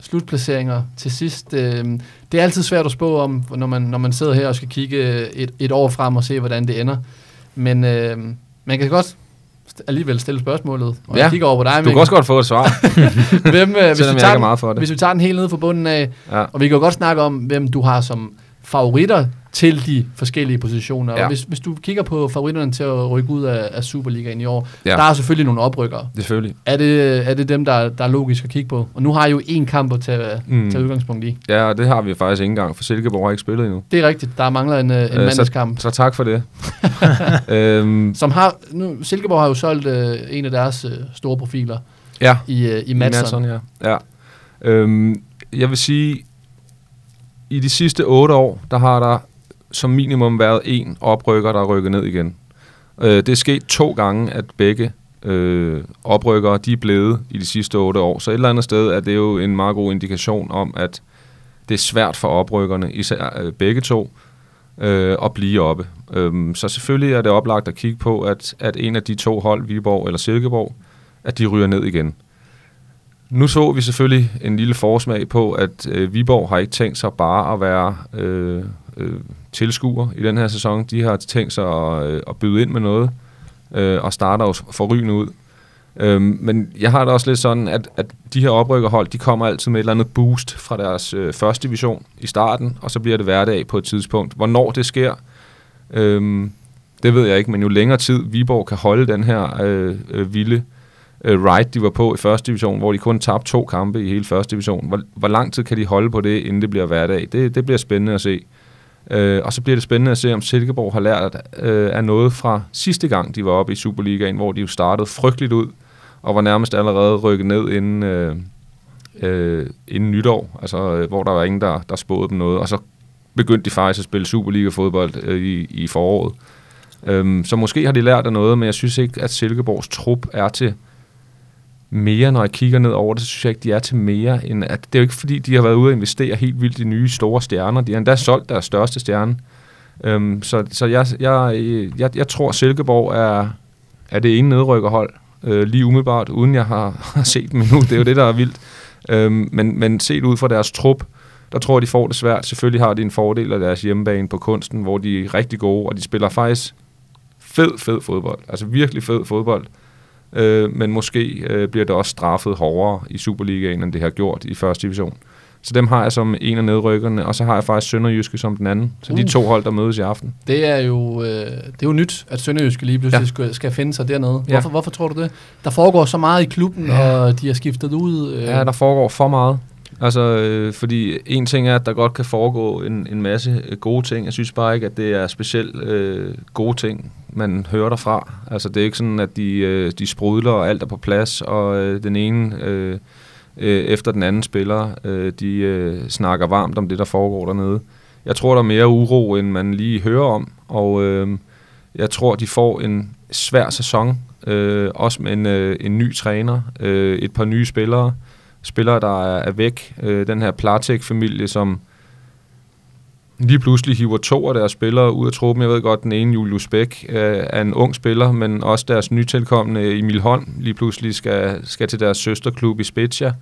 Speaker 1: slutplaceringer til sidst. Øh, det er altid svært at spå om, når man, når man sidder her og skal kigge et, et år frem og se, hvordan det ender. Men øh, man kan godt alligevel stille spørgsmålet, og ja, jeg kigger over på dig.
Speaker 3: Du kan også godt få et svar. [LAUGHS]
Speaker 1: hvem, øh, hvis, vi tager, meget for det. hvis vi tager den helt ned fra bunden af, ja. og vi kan godt snakke om, hvem du har som favoritter til de forskellige positioner. Ja. Og hvis, hvis du kigger på favoritterne til at rykke ud af, af Superligaen i år, ja. der er selvfølgelig nogle oprykkere.
Speaker 3: Selvfølgelig.
Speaker 1: Er det, er det dem, der, der er logisk at kigge på? Og nu har I jo én kamp at tage, mm. tage udgangspunkt i.
Speaker 3: Ja, og det har vi faktisk ikke engang, for Silkeborg har ikke spillet endnu.
Speaker 1: Det er rigtigt. Der mangler en, en øh, mandagskamp.
Speaker 3: Så, så tak for det. [LAUGHS]
Speaker 1: øhm. Som har, nu, Silkeborg har jo solgt øh, en af deres øh, store profiler
Speaker 3: ja.
Speaker 1: i, øh, i Madsen.
Speaker 3: ja. ja. Øhm, jeg vil sige, i de sidste otte år, der har der som minimum været en oprykker, der rykker ned igen. Øh, det er sket to gange, at begge øh, oprykkere de er blevet i de sidste otte år. Så et eller andet sted er det jo en meget god indikation om, at det er svært for oprykkerne, især øh, begge to, øh, at blive oppe. Øh, så selvfølgelig er det oplagt at kigge på, at, at en af de to hold, Viborg eller Silkeborg, at de ryger ned igen. Nu så vi selvfølgelig en lille forsmag på, at øh, Viborg har ikke tænkt sig bare at være øh, øh, tilskuer i den her sæson. De har tænkt sig at, øh, at byde ind med noget, øh, og starter jo forrygende ud. Øh, men jeg har da også lidt sådan, at, at de her oprykkerhold, de kommer altid med et eller andet boost fra deres øh, første division i starten, og så bliver det hverdag på et tidspunkt. Hvornår det sker, øh, det ved jeg ikke, men jo længere tid Viborg kan holde den her øh, øh, vilde øh, ride, de var på i første division, hvor de kun tabte to kampe i hele første division. Hvor, hvor lang tid kan de holde på det, inden det bliver hverdag? Det, det bliver spændende at se. Øh, og så bliver det spændende at se, om Silkeborg har lært øh, af noget fra sidste gang, de var oppe i Superligaen, hvor de jo startede frygteligt ud, og var nærmest allerede rykket ned, inden, øh, øh, inden nytår, altså, øh, hvor der var ingen, der, der spåede dem noget, og så begyndte de faktisk at spille Superliga-fodbold øh, i, i foråret. Øhm, så måske har de lært af noget, men jeg synes ikke, at Silkeborgs trup er til mere, når jeg kigger ned over det, så synes jeg ikke, de er til mere. End at, det er jo ikke, fordi de har været ude og investere helt vildt i nye store stjerner. De har endda solgt deres største stjerne. Øhm, så så jeg, jeg, jeg, jeg tror, Silkeborg er, er det ene nedrykkerhold, øh, lige umiddelbart, uden jeg har, [LAUGHS] har set dem endnu. Det er jo det, der er vildt. Øhm, men, men set ud fra deres trup, der tror jeg, de får det svært. Selvfølgelig har de en fordel af deres hjemmebane på kunsten, hvor de er rigtig gode, og de spiller faktisk fed, fed fodbold. Altså virkelig fed fodbold. Øh, men måske øh, bliver det også straffet hårdere i Superligaen, end det har gjort i første division. Så dem har jeg som en af nedrykkerne, og så har jeg faktisk Sønderjyske som den anden. Så uh. de to hold, der mødes i aften.
Speaker 1: Det er jo, øh, det er jo nyt, at Sønderjyske lige pludselig ja. skal, skal finde sig dernede. Hvorfor, ja. hvorfor tror du det? Der foregår så meget i klubben, ja. og de har skiftet ud. Øh.
Speaker 3: Ja, der foregår for meget. Altså, øh, fordi en ting er, at der godt kan foregå en, en masse øh, gode ting. Jeg synes bare ikke, at det er specielt øh, gode ting, man hører derfra. Altså, det er ikke sådan, at de, øh, de sprudler, og alt er på plads, og øh, den ene øh, øh, efter den anden spiller, øh, de øh, snakker varmt om det, der foregår dernede. Jeg tror, der er mere uro, end man lige hører om, og øh, jeg tror, de får en svær sæson, øh, også med en, øh, en ny træner, øh, et par nye spillere, spillere, der er, er væk. Øh, den her Platek-familie, som lige pludselig hiver to af deres spillere ud af truppen. Jeg ved godt, den ene, Julius Bæk, øh, er en ung spiller, men også deres nytilkommende Emil Holm lige pludselig skal, skal til deres søsterklub i Spezia.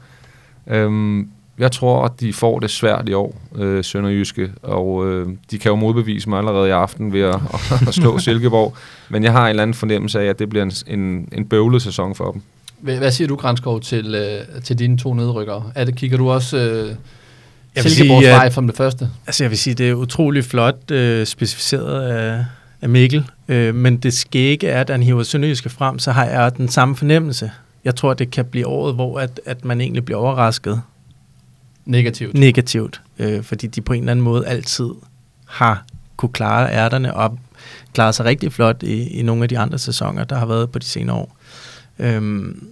Speaker 3: Øhm, jeg tror, at de får det svært i år, øh, Sønderjyske, og øh, de kan jo modbevise mig allerede i aften ved at, [LAUGHS] at slå Silkeborg, men jeg har en eller anden fornemmelse af, at det bliver en, en, en bøvlet sæson for dem.
Speaker 1: Hvad siger du, Granskov, til, øh, til dine to nedrykkere? Er det, kigger du også øh, Silkeborgs vej som det første?
Speaker 2: Altså jeg vil sige, det er utrolig flot øh, specificeret af, af Mikkel, øh, men det skægge er, at han hiver Sønderjyske frem, så har jeg den samme fornemmelse. Jeg tror, det kan blive året, hvor at, at man egentlig bliver overrasket.
Speaker 1: Negativt?
Speaker 2: Negativt, øh, fordi de på en eller anden måde altid har kunne klare ærterne og klare sig rigtig flot i, i nogle af de andre sæsoner, der har været på de senere år. Øhm,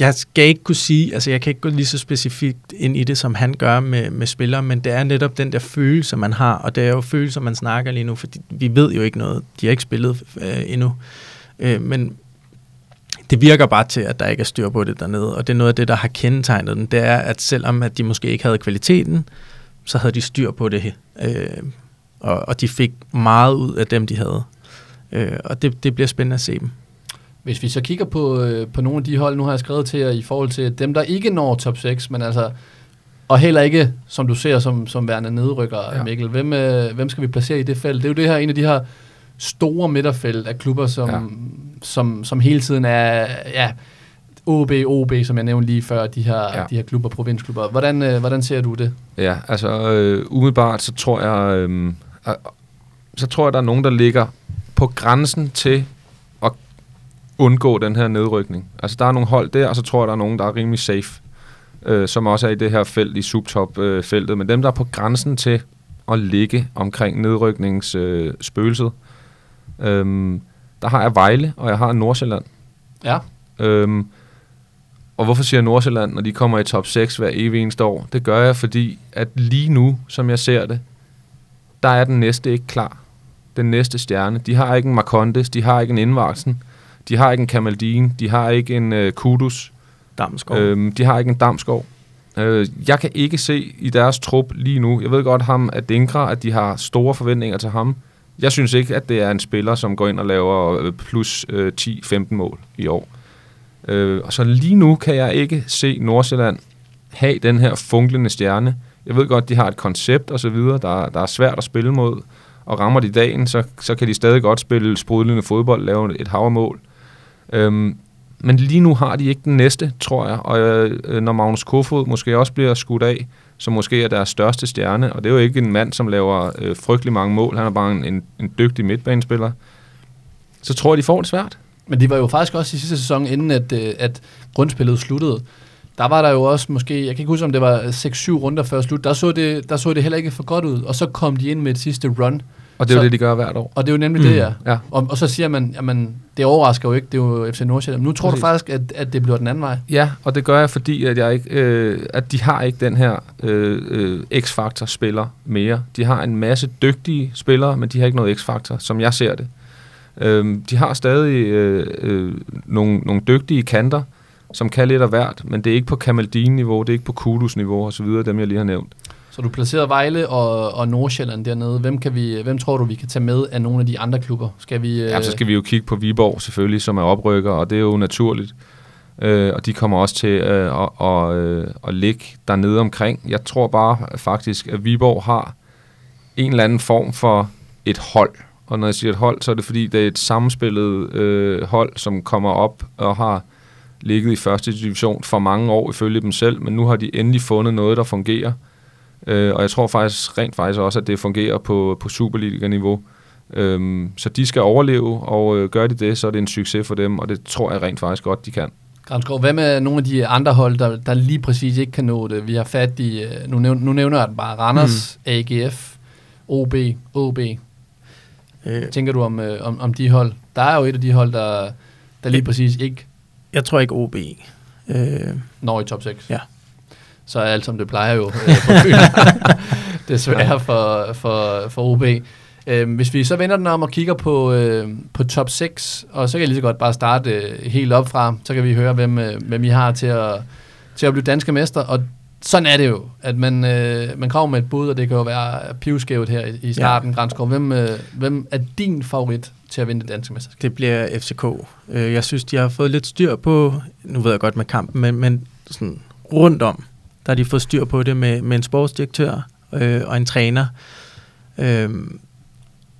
Speaker 2: jeg skal ikke kunne sige, altså jeg kan ikke gå lige så specifikt ind i det, som han gør med, med spillere, men det er netop den der følelse, man har, og det er jo følelser, man snakker lige nu, fordi vi ved jo ikke noget. De har ikke spillet øh, endnu. Øh, men det virker bare til, at der ikke er styr på det dernede, og det er noget af det, der har kendetegnet den, det er, at selvom at de måske ikke havde kvaliteten, så havde de styr på det, øh, og, og de fik meget ud af dem, de havde. Øh, og det, det bliver spændende at se dem.
Speaker 1: Hvis vi så kigger på, øh, på nogle af de hold, nu har jeg skrevet til jer i forhold til dem, der ikke når top 6, men altså, og heller ikke, som du ser, som, som værende nedrykker, ja. Mikkel. Hvem, øh, hvem skal vi placere i det felt? Det er jo det her, en af de her store midterfelt af klubber, som, ja. som, som hele tiden er, ja, OB, OB, som jeg nævnte lige før, de her, ja. de her klubber, provinsklubber. Hvordan, øh, hvordan ser du det?
Speaker 3: Ja, altså øh, umiddelbart, så tror jeg, øh, øh, så tror jeg, der er nogen, der ligger på grænsen til undgå den her nedrykning. Altså, der er nogle hold der, og så tror jeg, der er nogen, der er rimelig safe, øh, som også er i det her felt, i subtop-feltet. Øh, Men dem, der er på grænsen til at ligge omkring nedrykningsspøgelset, øh, øh, der har jeg Vejle, og jeg har Nordsjælland.
Speaker 1: Ja.
Speaker 3: Øhm, og hvorfor siger Nordsjælland, når de kommer i top 6 hver evig eneste år? Det gør jeg, fordi at lige nu, som jeg ser det, der er den næste ikke klar. Den næste stjerne. De har ikke en Marcondes, de har ikke en Indvarsen. De har ikke en Kamaldin, de har ikke en uh, Kudus.
Speaker 2: Damskov.
Speaker 3: Øhm, de har ikke en Damskov. Øh, jeg kan ikke se i deres trup lige nu, jeg ved godt ham at Dinkra, at de har store forventninger til ham. Jeg synes ikke, at det er en spiller, som går ind og laver øh, plus øh, 10-15 mål i år. Øh, og så lige nu kan jeg ikke se Nordsjælland have den her funklende stjerne. Jeg ved godt, de har et koncept og så videre, der, der er svært at spille mod. Og rammer de dagen, så, så kan de stadig godt spille sprudlende fodbold, lave et hav mål. Øhm, men lige nu har de ikke den næste, tror jeg. Og øh, når Magnus Kofod måske også bliver skudt af, som måske er deres største stjerne, og det er jo ikke en mand, som laver øh, frygtelig mange mål, han er bare en, en dygtig midtbanespiller, så tror jeg, de får det svært.
Speaker 1: Men de var jo faktisk også i sidste sæson, inden at, øh, at grundspillet sluttede, der var der jo også måske, jeg kan ikke huske, om det var 6-7 runder før slut, der så, det, der så det heller ikke for godt ud, og så kom de ind med et sidste run,
Speaker 3: og det er
Speaker 1: Så-
Speaker 3: jo det, de gør hvert år.
Speaker 1: Og det er jo nemlig
Speaker 2: Mm.
Speaker 1: det, ja.
Speaker 3: Ja.
Speaker 1: Og, og så siger man, jamen, det overrasker jo ikke, det er jo FC Nordsjælland. Nu tror
Speaker 3: Præcis.
Speaker 1: du faktisk, at, at det bliver den anden vej.
Speaker 3: Ja, og det gør jeg, fordi at, jeg ikke, øh, at de har ikke den her øh, øh, X-Factor-spiller mere. De har en masse dygtige spillere, men de har ikke noget X-Factor, som jeg ser det. Øh, de har stadig øh, øh, nogle, nogle dygtige kanter, som kan lidt af hvert, men det er ikke på Kamaldin-niveau, det er ikke på Kudus-niveau osv., dem jeg lige har nævnt.
Speaker 1: Så du placerer Vejle og, og Nordsjælland dernede. Hvem, kan vi, hvem tror du, vi kan tage med af nogle af de andre klubber? Skal vi... øh,
Speaker 3: Ja, så skal vi jo kigge på Viborg selvfølgelig, som er oprykker, og det er jo naturligt. Øh, og de kommer også til øh, at, at, øh, at ligge dernede omkring. Jeg tror bare faktisk, at Viborg har en eller anden form for et hold. Og når jeg siger et hold, så er det fordi, det er et sammenspillet øh, hold, som kommer op og har ligget i første division for mange år ifølge dem selv, men nu har de endelig fundet noget, der fungerer. Øh, og jeg tror faktisk rent faktisk også, at det fungerer på, på Superliga-niveau. Øhm, så de skal overleve, og øh, gør de det, så er det en succes for dem, og det tror jeg rent faktisk godt, de kan.
Speaker 1: Granskov, hvad med nogle af de andre hold, der, der lige præcis ikke kan nå det? Vi har fat i, øh, nu, nævner, nu nævner jeg den bare, Randers, mm. AGF, OB, OB.
Speaker 2: Øh,
Speaker 1: Tænker du om, øh, om, om de hold? Der er jo et af de hold, der, der lige
Speaker 2: Øh.
Speaker 1: præcis ikke
Speaker 2: jeg tror ikke OB. Øh,
Speaker 1: når i top 6.
Speaker 2: Ja.
Speaker 1: Så er alt som det plejer jo øh, på Fyn. [LAUGHS] Desværre for, for, for OB. Øh, hvis vi så vender den om og kigger på, øh, på top 6, og så kan jeg lige så godt bare starte øh, helt op fra, så kan vi høre, hvem, øh, hvem I har til at, til at blive danske mester. Og sådan er det jo, at man, øh, man kommer med et bud, og det kan jo være pivskævt her i, i starten. Ja. Granskov, hvem, øh, hvem er din favorit til at vinde det danske mesterskab?
Speaker 2: det bliver FCK. Øh, jeg synes, de har fået lidt styr på, nu ved jeg godt med kampen, men, men sådan rundt om, der har de fået styr på det med, med en sportsdirektør øh, og en træner, øh,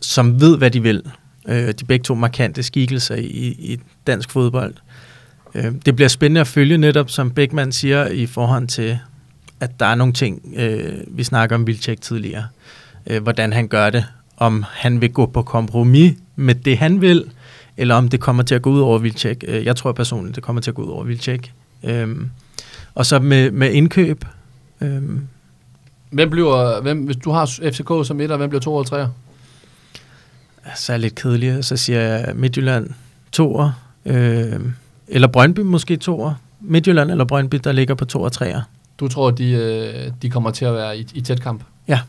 Speaker 2: som ved, hvad de vil. Øh, de er begge to markante skikkelser i, i dansk fodbold. Øh, det bliver spændende at følge netop, som Beckmann siger, i forhold til, at der er nogle ting, øh, vi snakker om Vilcek tidligere, øh, hvordan han gør det, om han vil gå på kompromis med det, han vil, eller om det kommer til at gå ud over Vilcek. Øh, Jeg tror personligt, det kommer til at gå ud over Vilcek. Øh, og så med, med indkøb. Øhm,
Speaker 1: Hvem bliver, hvem, hvis du har FCK som etter, hvem bliver to og tre?
Speaker 2: så er jeg lidt kedelig, så siger jeg Midtjylland toer. Øh, eller Brøndby måske toer. Midtjylland eller Brøndby, der ligger på to og treer.
Speaker 1: Du tror, de, øh, de kommer til at være i, i tæt kamp?
Speaker 2: Ja.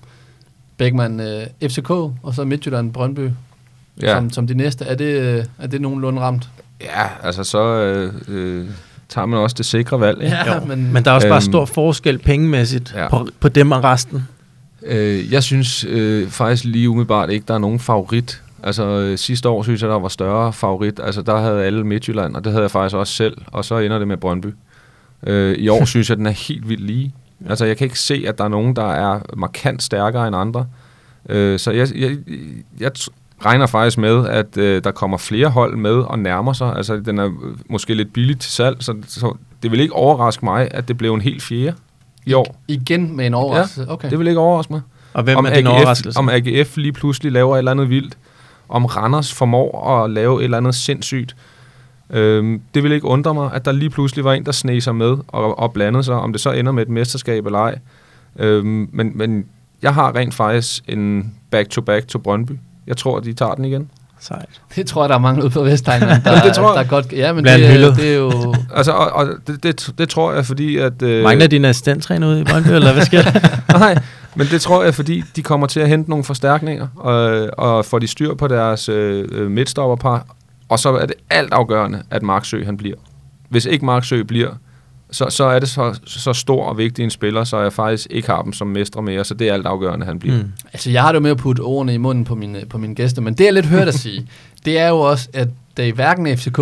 Speaker 1: Beckmann, øh, FCK, og så Midtjylland, Brøndby, ja.
Speaker 3: Ja,
Speaker 1: som, som de næste. Er det, øh, er det nogenlunde ramt?
Speaker 3: ja altså så øh, øh, tager man også det sikre valg. Ikke?
Speaker 1: Ja,
Speaker 2: Jo,
Speaker 1: men,
Speaker 2: Men der er også bare
Speaker 3: Øhm,
Speaker 2: stor forskel pengemæssigt
Speaker 3: ja.
Speaker 2: på, på dem og resten.
Speaker 3: Øh, jeg synes øh, faktisk lige umiddelbart ikke, der er nogen favorit. Altså øh, sidste år synes jeg, der var større favorit. Altså der havde alle Midtjylland, og det havde jeg faktisk også selv. Og så ender det med Brøndby. Øh, I år [LAUGHS] synes jeg, den er helt vildt lige. Altså jeg kan ikke se, at der er nogen, der er markant stærkere end andre. Øh, så jeg, jeg, jeg t- regner faktisk med, at øh, der kommer flere hold med og nærmer sig. Altså den er måske lidt billigt til salg, så, så det vil ikke overraske mig, at det blev en helt fjerde i år.
Speaker 1: igen med en overraskelse. Okay.
Speaker 3: Det vil ikke overraske mig
Speaker 2: Og hvem
Speaker 3: om
Speaker 2: er din
Speaker 3: AGF,
Speaker 2: overraskelse?
Speaker 3: om AGF lige pludselig laver et eller andet vildt. Om Randers formår at lave et eller andet sindssygt. Øhm, det vil ikke undre mig, at der lige pludselig var en, der sneg sig med og, og blandede sig, om det så ender med et mesterskab eller ej. Øhm, men, men jeg har rent faktisk en back-to-back til Brøndby. Jeg tror, de tager den igen.
Speaker 2: Sejt.
Speaker 1: Det tror jeg, der er mange ude på Vestegnen. [LAUGHS] Der,
Speaker 3: det tror jeg.
Speaker 1: Der er godt, ja, men det,
Speaker 2: hyldet?
Speaker 1: det er jo... [LAUGHS]
Speaker 3: Altså, og, og det, det, det tror jeg, fordi at... Øh,
Speaker 2: Mangler din assistenttræner ude i Brøndby, eller hvad sker der? [LAUGHS]
Speaker 3: Nej, men det tror jeg, fordi de kommer til at hente nogle forstærkninger, og, og får de styr på deres øh, øh, midtstopperpar. Og så er det alt afgørende, at Marksø han bliver. Hvis ikke Marksø bliver, så, så er det så, så stor og vigtig en spiller, så jeg faktisk ikke har dem som mestre mere, så det er alt afgørende, han bliver. Mm.
Speaker 1: Altså, jeg har det med at putte ordene i munden på mine, på mine gæster, men det jeg lidt hørt at sige, [LAUGHS] det er jo også, at det er hverken FCK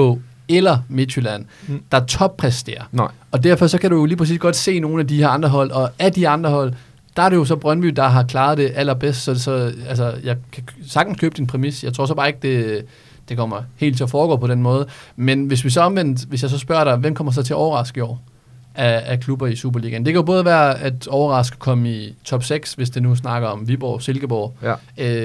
Speaker 1: eller Midtjylland,
Speaker 3: Mm.
Speaker 1: der toppræsterer.
Speaker 3: Nej,
Speaker 1: Og derfor så kan du jo lige præcis godt se nogle af de her andre hold, og af de andre hold, der er det jo så Brøndby, der har klaret det allerbedst, så, så altså, jeg kan sagtens købe din præmis. Jeg tror så bare ikke, det, det kommer helt til at foregå på den måde. Men hvis vi så omvendt, hvis jeg så spørger dig, hvem kommer så til at overraske i år af, af klubber i Superligaen? Det kan jo både være at overraske komme i top 6, hvis det nu snakker om Viborg, Silkeborg,
Speaker 3: ja.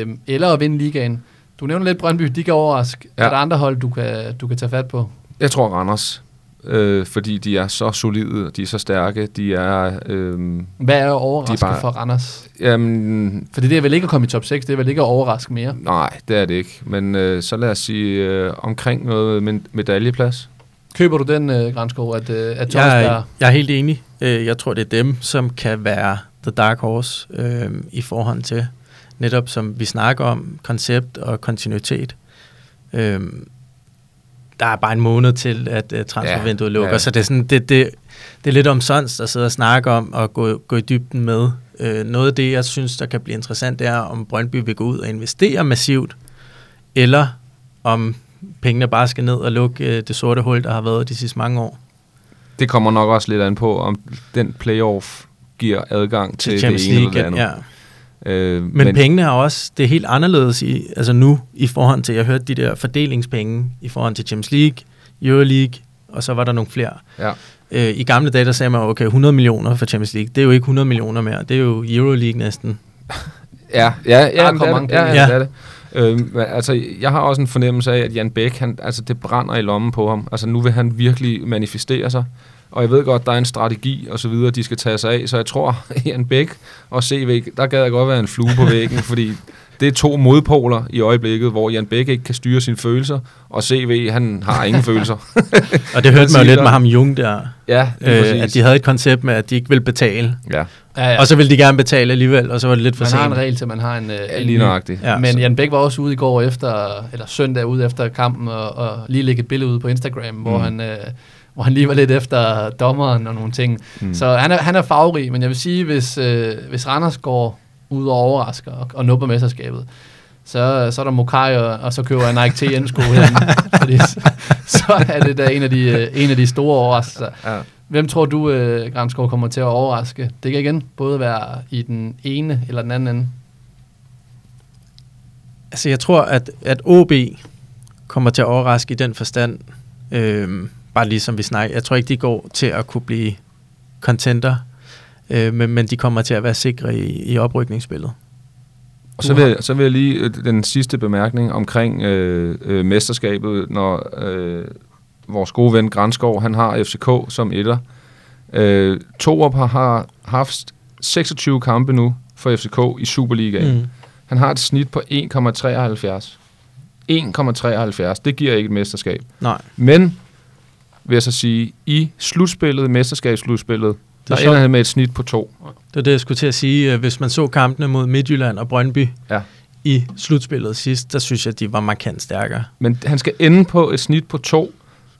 Speaker 1: øhm, eller at vinde ligaen. Du nævner lidt Brøndby, de kan overraske. Ja. Er der andre hold, du kan, du kan tage fat på?
Speaker 3: Jeg tror Randers. øh, fordi de er så solide, de er så stærke, de er... Øh,
Speaker 1: Hvad er overrasket
Speaker 3: bare-
Speaker 1: for Randers?
Speaker 3: jamen,
Speaker 1: Fordi det er vel ikke at komme i top 6, det er vel ikke at overraske mere.
Speaker 3: nej, det er det ikke. Men øh, så lad os sige øh, omkring noget med medaljeplads.
Speaker 1: Køber du den, øh, Granskov, at, øh, at Thomas
Speaker 2: Jeg, er- jeg er helt enig. Øh, Jeg tror, det er dem, som kan være the dark horse øh, i forhold til netop, som vi snakker om, koncept og kontinuitet. Øh, der er bare en måned til, at uh, transfervinduet
Speaker 3: Ja,
Speaker 2: lukker,
Speaker 3: ja.
Speaker 2: så det er, sådan, det, det, det er lidt omsonst at sidde og snakke om og gå, gå i dybden med. Øh, noget af det, jeg synes, der kan blive interessant, det er, om Brøndby vil gå ud og investere massivt, eller om pengene bare skal ned og lukke øh, det sorte hul, der har været de sidste mange år.
Speaker 3: Det kommer nok også lidt an på, om den playoff giver adgang til,
Speaker 2: til Champions
Speaker 3: det ene eller det
Speaker 2: League.
Speaker 3: andet.
Speaker 2: Ja.
Speaker 3: Øh,
Speaker 2: Men, men pengene er også, det er helt anderledes i, altså nu i forhold til, jeg hørte de der fordelingspenge i forhold til Champions League, Euroleague, og så var der nogle flere.
Speaker 3: Ja.
Speaker 2: Øh, I gamle dage, der sagde man, okay, 100 millioner for Champions League, det er jo ikke 100 millioner mere, det er jo Euroleague næsten. [LAUGHS]
Speaker 3: Ja, ja, ja,
Speaker 1: kommer
Speaker 3: det er
Speaker 1: mange
Speaker 3: det. ja, ja,
Speaker 2: Ja.
Speaker 3: det er det. Øhm, altså, jeg har også en fornemmelse af, at Jan Bæk, han, altså, det brænder i lommen på ham. Altså, nu vil han virkelig manifestere sig. Og jeg ved godt, der er en strategi og så videre, de skal tage sig af. Så jeg tror, [LAUGHS] Jan Bæk og CV, der gad jeg godt være en flue på væggen, fordi det er to modpoler i øjeblikket, hvor Jan Bæk ikke kan styre sine følelser, og CV, han har ingen følelser. [LAUGHS]
Speaker 2: Og det hørte man jo lidt med ham Jung der,
Speaker 3: Ja,
Speaker 2: øh,
Speaker 3: præcis.
Speaker 2: at de havde et koncept med, at de ikke ville betale,
Speaker 3: Ja,
Speaker 1: Ja, ja.
Speaker 2: og så ville de gerne betale alligevel, og så var det lidt for
Speaker 1: man har en
Speaker 2: sent.
Speaker 1: regel til, man har en... Øh,
Speaker 3: ja
Speaker 1: en
Speaker 3: lige nøjagtigt.
Speaker 2: Ja,
Speaker 1: Men Jan Bæk var også ude i går efter, eller søndag ude efter kampen, og, og lige lægge et billede ud på Instagram, mm. hvor, han, øh, hvor han lige var lidt efter dommeren og nogle ting.
Speaker 3: Mm.
Speaker 1: Mm. Så han er, han er farverig, men jeg vil sige, hvis, øh, hvis Randers går ud og overrasker og, og nupper mesterskabet, så, så er der Mokai, og, og så køber jeg Nike TN-sko [LAUGHS] herinde. fordi så, er det da en af de, øh, en af de store overraskelser.
Speaker 3: Ja.
Speaker 1: Hvem tror du, øh, Gramskov, kommer til at overraske? Det kan igen både være i den ene eller den anden ende.
Speaker 2: Altså, jeg tror, at, at OB kommer til at overraske i den forstand, øhm, bare ligesom vi snakker. Jeg tror ikke, de går til at kunne blive contenter, øh, men, men de kommer til at være sikre i, i oprykningsspillet.
Speaker 3: Og så vil, jeg, så vil jeg lige øh, den sidste bemærkning omkring øh, øh, mesterskabet, når øh, vores gode ven Granskov, han har FCK som etter. Øh, Torup har, har haft 26 kampe nu for FCK i Superligaen. Mm. Han har et snit på 1,73. 1,73. Det giver ikke et mesterskab.
Speaker 2: Nej,
Speaker 3: Men, vil jeg så sige, i slutspillet, mesterskabsslutspillet,
Speaker 2: er
Speaker 3: der ender han med et snit på 2.
Speaker 2: det var det, jeg skulle til at sige. Øh, Hvis man så kampene mod Midtjylland og Brøndby
Speaker 3: Ja.
Speaker 2: i slutspillet sidst, der synes jeg, at de var markant stærkere.
Speaker 3: Men han skal ende på et snit på to.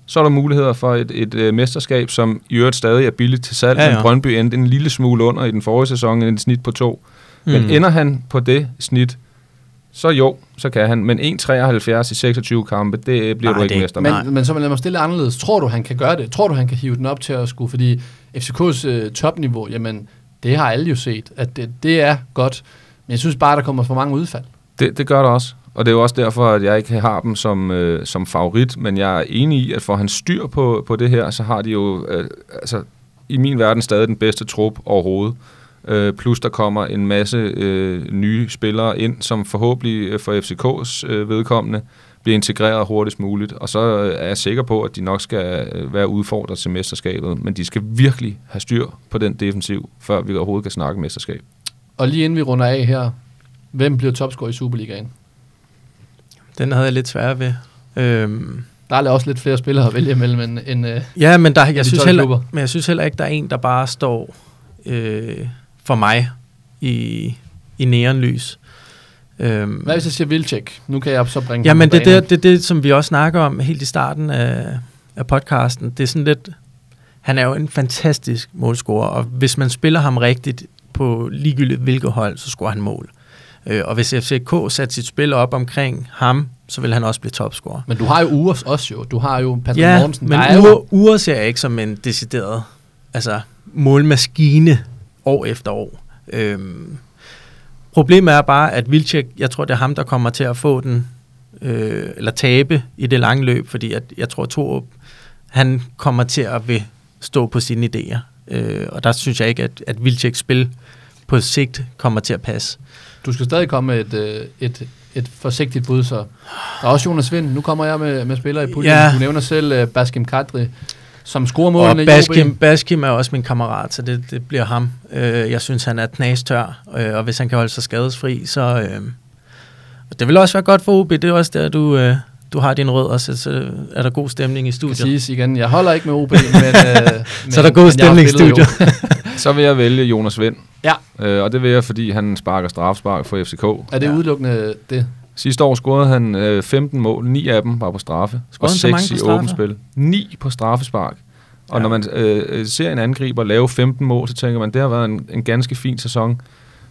Speaker 3: Så er der muligheder for et, et øh, mesterskab, som i øvrigt stadig er billigt til salg.
Speaker 2: Ja,
Speaker 3: Ja. Men Brøndby endte en lille smule under i den forrige sæson, et snit på to. Mm. Men ender han på det snit, så jo, så kan han. Men 1,73 i 26 kampe, det bliver
Speaker 2: Nej,
Speaker 3: du ikke
Speaker 2: det-
Speaker 3: mester
Speaker 1: Men,
Speaker 3: med.
Speaker 1: men så lad mig stille anderledes. Tror du, han kan gøre det? Tror du, han kan hive den op til at skulle? Fordi FCK's øh, topniveau, jamen, det har alle jo set, at det, det er godt. Men jeg synes bare, der kommer for mange udfald.
Speaker 3: Det, det gør der også. Og det er jo også derfor, at jeg ikke har dem som, øh, som favorit, men jeg er enig i, at for han styr på, på det her, så har de jo øh, altså, i min verden stadig den bedste trup overhovedet. Øh, plus der kommer en masse øh, nye spillere ind, som forhåbentlig øh, for FCK's øh, vedkommende bliver integreret hurtigst muligt. Og så øh, er jeg sikker på, at de nok skal øh, være udfordret til mesterskabet. Men de skal virkelig have styr på den defensiv, før vi overhovedet kan snakke mesterskab.
Speaker 1: Og lige inden vi runder af her, hvem bliver topscorer i Superligaen?
Speaker 2: Den havde jeg lidt sværere ved. Øhm,
Speaker 1: Der er også lidt flere spillere at vælge imellem end... end
Speaker 2: Ja, men der,
Speaker 1: de
Speaker 2: jeg, synes
Speaker 1: 12
Speaker 2: heller, men jeg synes heller ikke, der er en, der bare står øh, for mig i, i neonlys. Øhm,
Speaker 1: hvad hvis jeg siger Vilcek? Nu kan jeg så bringe
Speaker 2: ja, men det er det, det, det, som vi også snakker om helt i starten af, af podcasten. Det er sådan lidt... Han er jo en fantastisk målscorer, og hvis man spiller ham rigtigt på ligegyldigt hvilket hold, så scorer han mål. Øh, og hvis FCK satte sit spil op omkring ham, så vil han også blive topscorer.
Speaker 1: Men du har jo Ures også jo. Du har jo Patrick
Speaker 2: Ja,
Speaker 1: Mortensen.
Speaker 2: men
Speaker 1: er
Speaker 2: Ure, Ure ser jeg ikke som en decideret altså, målmaskine år efter år. Øhm, problemet er bare, at Vilcek, jeg tror, det er ham, der kommer til at få den, øh, eller tabe i det lange løb, fordi at, jeg tror, Torup, han kommer til at vil stå på sine idéer. Øh, og der synes jeg ikke, at, at Vilceks spil på sigt kommer til at passe.
Speaker 1: du skal stadig komme med et, øh, et, et forsigtigt bud, så der er også Jonas Vind. Nu kommer jeg med, med spillere i puljen.
Speaker 2: Ja.
Speaker 1: Du nævner selv uh, Baskim Kadri, Som scorer
Speaker 2: Og
Speaker 1: målene i
Speaker 2: Baskim. Baskim er også min kammerat, så det, det bliver ham. Øh, jeg synes, han er knastør, øh, og hvis han kan holde sig skadesfri, så... Øh, og det vil også være godt for OB. Det er også der, du, øh, du har din rød, og så, så er der god stemning i studiet.
Speaker 1: siges igen, jeg holder ikke med OB, men, øh, men [LAUGHS]
Speaker 2: Så er der god stemning i studiet. [LAUGHS]
Speaker 3: Så vil jeg vælge Jonas Vind.
Speaker 1: Ja.
Speaker 3: Øh, og det vil jeg, fordi han sparker strafspark for FCK.
Speaker 1: Er det
Speaker 2: Ja.
Speaker 1: udelukkende det?
Speaker 3: Sidste år scorede han øh, 15 mål, 9 af dem var på straffe, og
Speaker 2: han så
Speaker 3: 6
Speaker 2: mange
Speaker 3: i åbent spil. 9 på straffespark. Og
Speaker 2: Ja.
Speaker 3: når man øh, ser en angriber lave 15 mål, så tænker man, det har været en, en ganske fin sæson.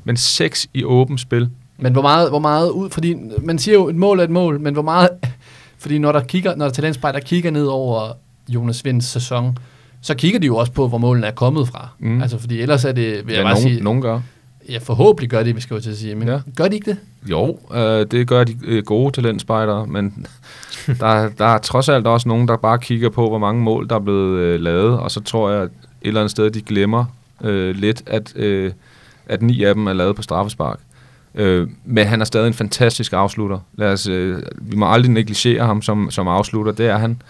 Speaker 3: Men 6 i åbent spil.
Speaker 1: Men hvor meget, hvor meget ud, fordi man siger jo, et mål er et mål, men hvor meget, [LAUGHS] fordi når der kigger, når der talentspejder kigger ned over Jonas Vinds sæson, så kigger de jo også på, hvor målene er kommet fra.
Speaker 3: Mm.
Speaker 1: Altså, fordi ellers er det, vil jeg
Speaker 3: Ja,
Speaker 1: bare
Speaker 3: nogen,
Speaker 1: sige,
Speaker 3: nogen gør.
Speaker 1: Ja, forhåbentlig gør de, vi skal jo til at sige, men Ja. gør de ikke det?
Speaker 3: Jo, øh, det gør de øh, gode talentspejdere, men [LAUGHS] der, der er trods alt også nogen, der bare kigger på, hvor mange mål, der er blevet øh, lavet, og så tror jeg et eller andet sted, de glemmer øh, lidt, at, øh, at ni af dem er lavet på straffespark. Øh, men han er stadig en fantastisk afslutter. Lad os, øh, vi må aldrig negligere ham som, som afslutter, det er han.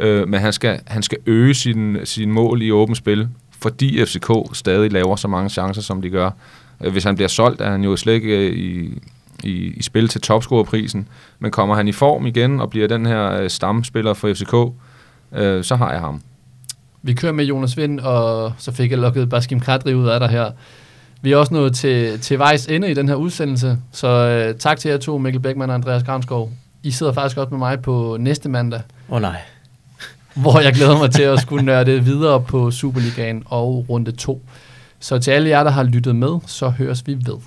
Speaker 3: Øh, men han skal, han skal øge sin, sin mål i åbent spil, fordi FCK stadig laver så mange chancer, som de gør. Øh, Hvis han bliver solgt, er han jo slet ikke øh, i, i, i spil til topscorerprisen. Men kommer han i form igen og bliver den her øh, stamspiller for FCK, øh, så har jeg ham.
Speaker 1: Vi kører med Jonas Vind, og så fik jeg lukket Baskim Kadri ud af dig her. Vi er også nået til, til vejs ende i den her udsendelse, så øh, tak til jer to, Mikkel Bækman og Andreas Gravskov. I sidder faktisk også med mig på næste mandag,
Speaker 2: Åh oh, nej.
Speaker 1: hvor jeg glæder mig til at skulle nørde videre på Superligaen og runde 2. Så til alle jer, der har lyttet med, så høres vi ved.